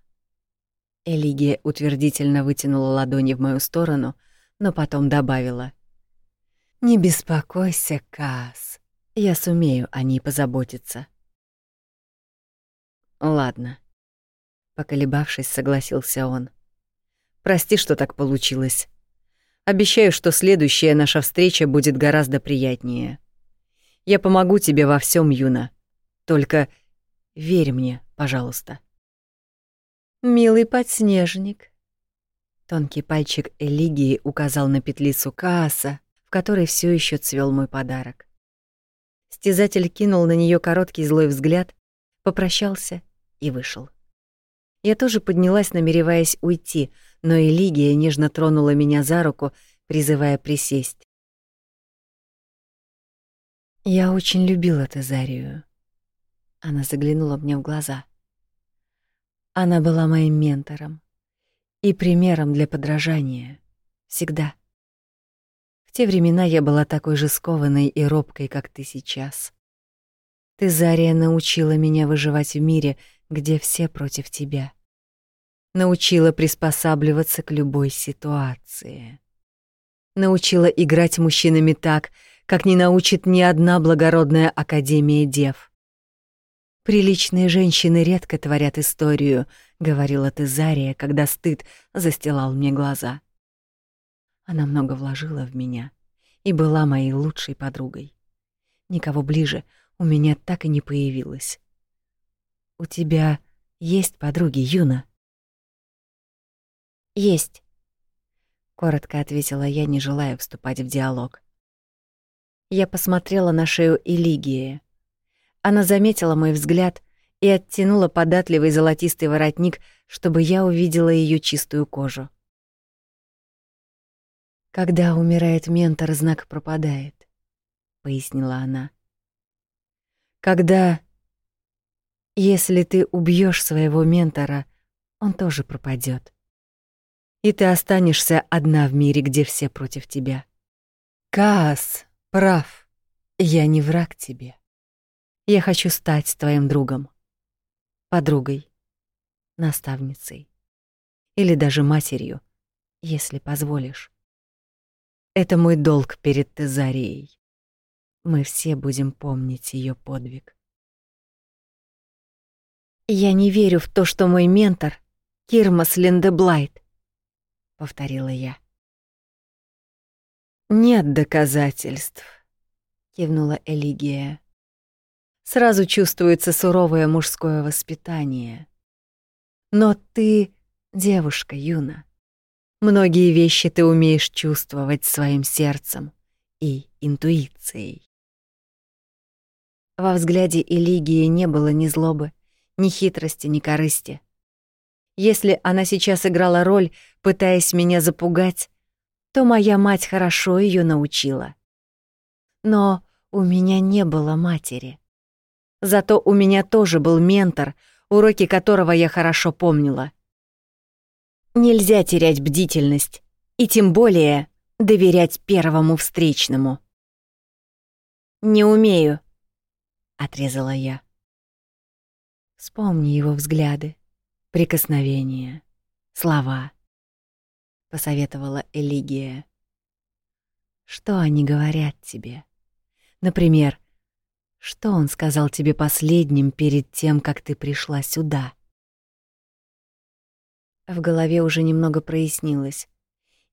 Элигия утвердительно вытянула ладони в мою сторону, но потом добавила: не беспокойся, Кас. Я сумею о ней позаботиться. Ладно. Поколебавшись, согласился он. Прости, что так получилось. Обещаю, что следующая наша встреча будет гораздо приятнее. Я помогу тебе во всем, Юна. Только верь мне, пожалуйста. Милый подснежник. Тонкий пальчик Элигии указал на петлицу Кааса, в которой все еще цвел мой подарок. Стязатель кинул на нее короткий злой взгляд, попрощался и вышел. Я тоже поднялась, намереваясь уйти, но Элигия нежно тронула меня за руку, призывая присесть. Я очень любила Тезарию. Она заглянула мне в глаза. Она была моим ментором и примером для подражания. Всегда. В те времена я была такой же скованной и робкой, как ты сейчас. Ты, Зария, научила меня выживать в мире, где все против тебя. Научила приспосабливаться к любой ситуации. Научила играть мужчинами так, как не научит ни одна благородная академия дев. Приличные женщины редко творят историю, говорила ты Зария, когда стыд застилал мне глаза. Она много вложила в меня и была моей лучшей подругой. Никого ближе у меня так и не появилось. У тебя есть подруги, Юна? Есть, коротко ответила я, не желая вступать в диалог. Я посмотрела на шею Элигии. Она заметила мой взгляд и оттянула податливый золотистый воротник, чтобы я увидела ее чистую кожу. Когда умирает ментор, знак пропадает, пояснила она. Когда если ты убьешь своего ментора, он тоже пропадет. И ты останешься одна в мире, где все против тебя. Каас прав. Я не враг тебе. Я хочу стать твоим другом, подругой, наставницей или даже матерью, если позволишь. Это мой долг перед Тезарией. Мы все будем помнить ее подвиг. Я не верю в то, что мой ментор Кирмас Линдеблайт, повторила я. Нет доказательств, кивнула Элигия. Сразу чувствуется суровое мужское воспитание. Но ты девушка, Юна. Многие вещи ты умеешь чувствовать своим сердцем и интуицией. Во взгляде Элигии не было ни злобы, ни хитрости, ни корысти. Если она сейчас играла роль, пытаясь меня запугать, то моя мать хорошо ее научила. Но у меня не было матери. Зато у меня тоже был ментор, уроки которого я хорошо помнила. Нельзя терять бдительность, и тем более доверять первому встречному. «Не умею», — отрезала я. Вспомни его взгляды, прикосновения, слова, — посоветовала Элигия. Что они говорят тебе? Например, что он сказал тебе последним перед тем, как ты пришла сюда? В голове уже немного прояснилось,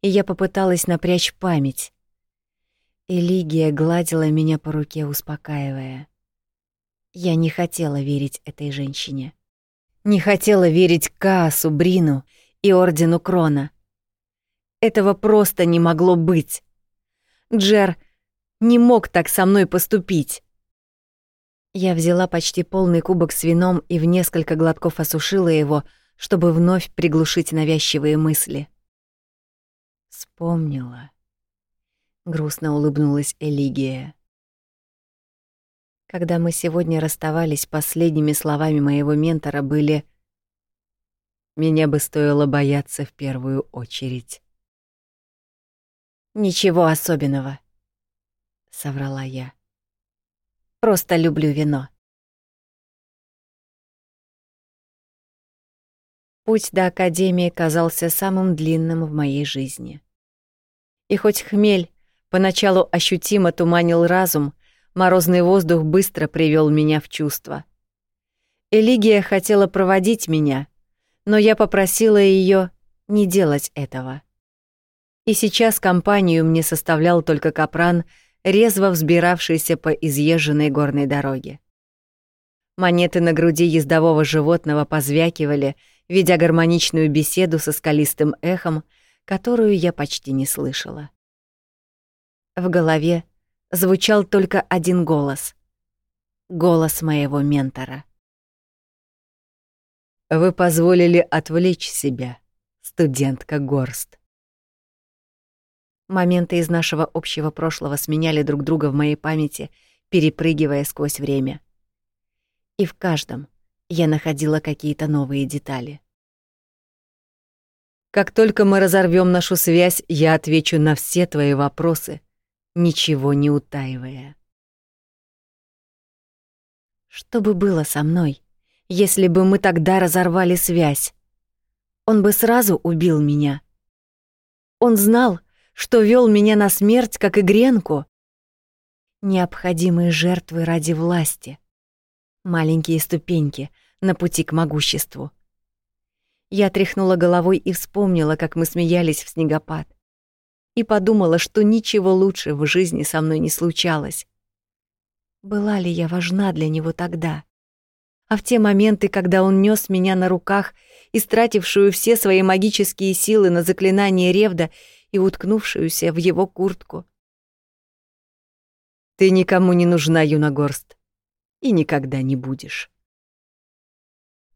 и я попыталась напрячь память. Элигия гладила меня по руке, успокаивая. Я не хотела верить этой женщине. Не хотела верить Каасу, Брину и Ордену Крона. Этого просто не могло быть. Джер не мог так со мной поступить. Я взяла почти полный кубок с вином и в несколько глотков осушила его, чтобы вновь приглушить навязчивые мысли. Вспомнила. Грустно улыбнулась Элигия. Когда мы сегодня расставались, последними словами моего ментора были «Меня бы стоило бояться в первую очередь». «Ничего особенного», — соврала я. «Просто люблю вино». Путь до Академии казался самым длинным в моей жизни. И хоть хмель поначалу ощутимо туманил разум, морозный воздух быстро привел меня в чувство. Элигия хотела проводить меня, но я попросила ее не делать этого. И сейчас компанию мне составлял только капран, резво взбиравшийся по изъезженной горной дороге. Монеты на груди ездового животного позвякивали, ведя гармоничную беседу со скалистым эхом, которую я почти не слышала. В голове звучал только один голос. Голос моего ментора. «Вы позволили отвлечь себя, студентка Горст». Моменты из нашего общего прошлого сменяли друг друга в моей памяти, перепрыгивая сквозь время. И в каждом я находила какие-то новые детали. Как только мы разорвем нашу связь, я отвечу на все твои вопросы, ничего не утаивая. Что бы было со мной, если бы мы тогда разорвали связь? Он бы сразу убил меня. Он знал, что вел меня на смерть, как и Гренку. Необходимые жертвы ради власти. Маленькие ступеньки на пути к могуществу. Я тряхнула головой и вспомнила, как мы смеялись в снегопад. И подумала, что ничего лучше в жизни со мной не случалось. Была ли я важна для него тогда? А в те моменты, когда он нес меня на руках, истратившую все свои магические силы на заклинание Ревда и уткнувшуюся в его куртку. «Ты никому не нужна, Юногорст, и никогда не будешь».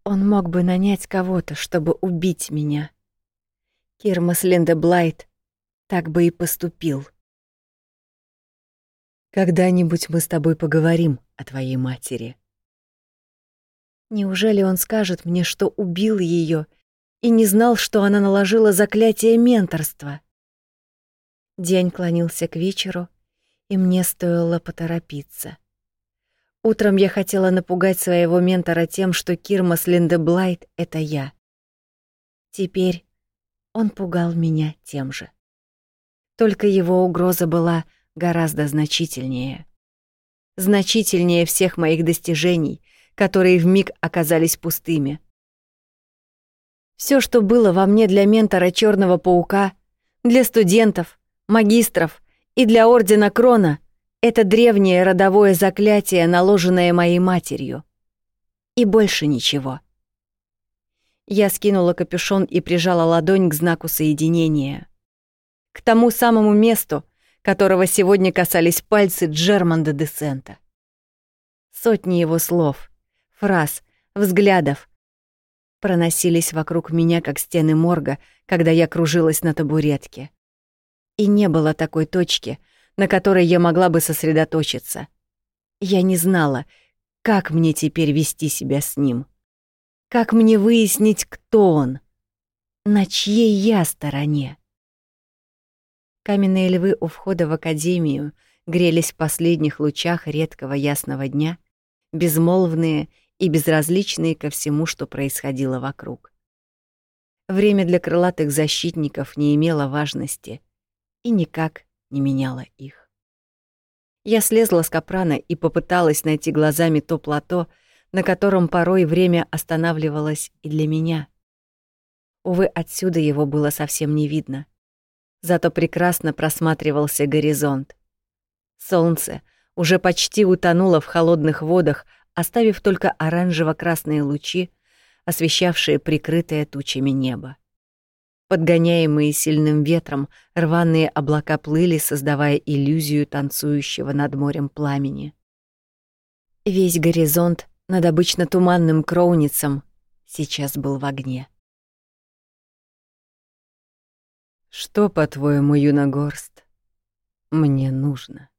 Он мог бы нанять кого-то, чтобы убить меня. Кирмас Блайт так бы и поступил. Когда-нибудь мы с тобой поговорим о твоей матери. Неужели он скажет мне, что убил ее и не знал, что она наложила заклятие менторства? День клонился к вечеру, и мне стоило поторопиться. Утром я хотела напугать своего ментора тем, что Кирмас Линдеблайт — это я. Теперь он пугал меня тем же. Только его угроза была гораздо значительнее. Значительнее всех моих достижений, которые вмиг оказались пустыми. Все, что было во мне для ментора Черного паука, для студентов, магистров и для Ордена Крона — это древнее родовое заклятие, наложенное моей матерью. И больше ничего. Я скинула капюшон и прижала ладонь к знаку соединения. К тому самому месту, которого сегодня касались пальцы Джерманда де. Сотни его слов, фраз, взглядов, проносились вокруг меня, как стены морга, когда я кружилась на табуретке. И не было такой точки, на которой я могла бы сосредоточиться. Я не знала, как мне теперь вести себя с ним. Как мне выяснить, кто он? На чьей я стороне? Каменные львы у входа в академию грелись в последних лучах редкого ясного дня, безмолвные и безразличные ко всему, что происходило вокруг. Время для крылатых защитников не имело важности и никак не меняло их. Я слезла с капрана и попыталась найти глазами то плато, на котором порой время останавливалось и для меня. Увы, отсюда его было совсем не видно. Зато прекрасно просматривался горизонт. Солнце уже почти утонуло в холодных водах, оставив только оранжево-красные лучи, освещавшие прикрытое тучами небо. Подгоняемые сильным ветром, рваные облака плыли, создавая иллюзию танцующего над морем пламени. Весь горизонт над обычно туманным кроуницем сейчас был в огне. «Что, по-твоему, Юногорст, мне нужно?»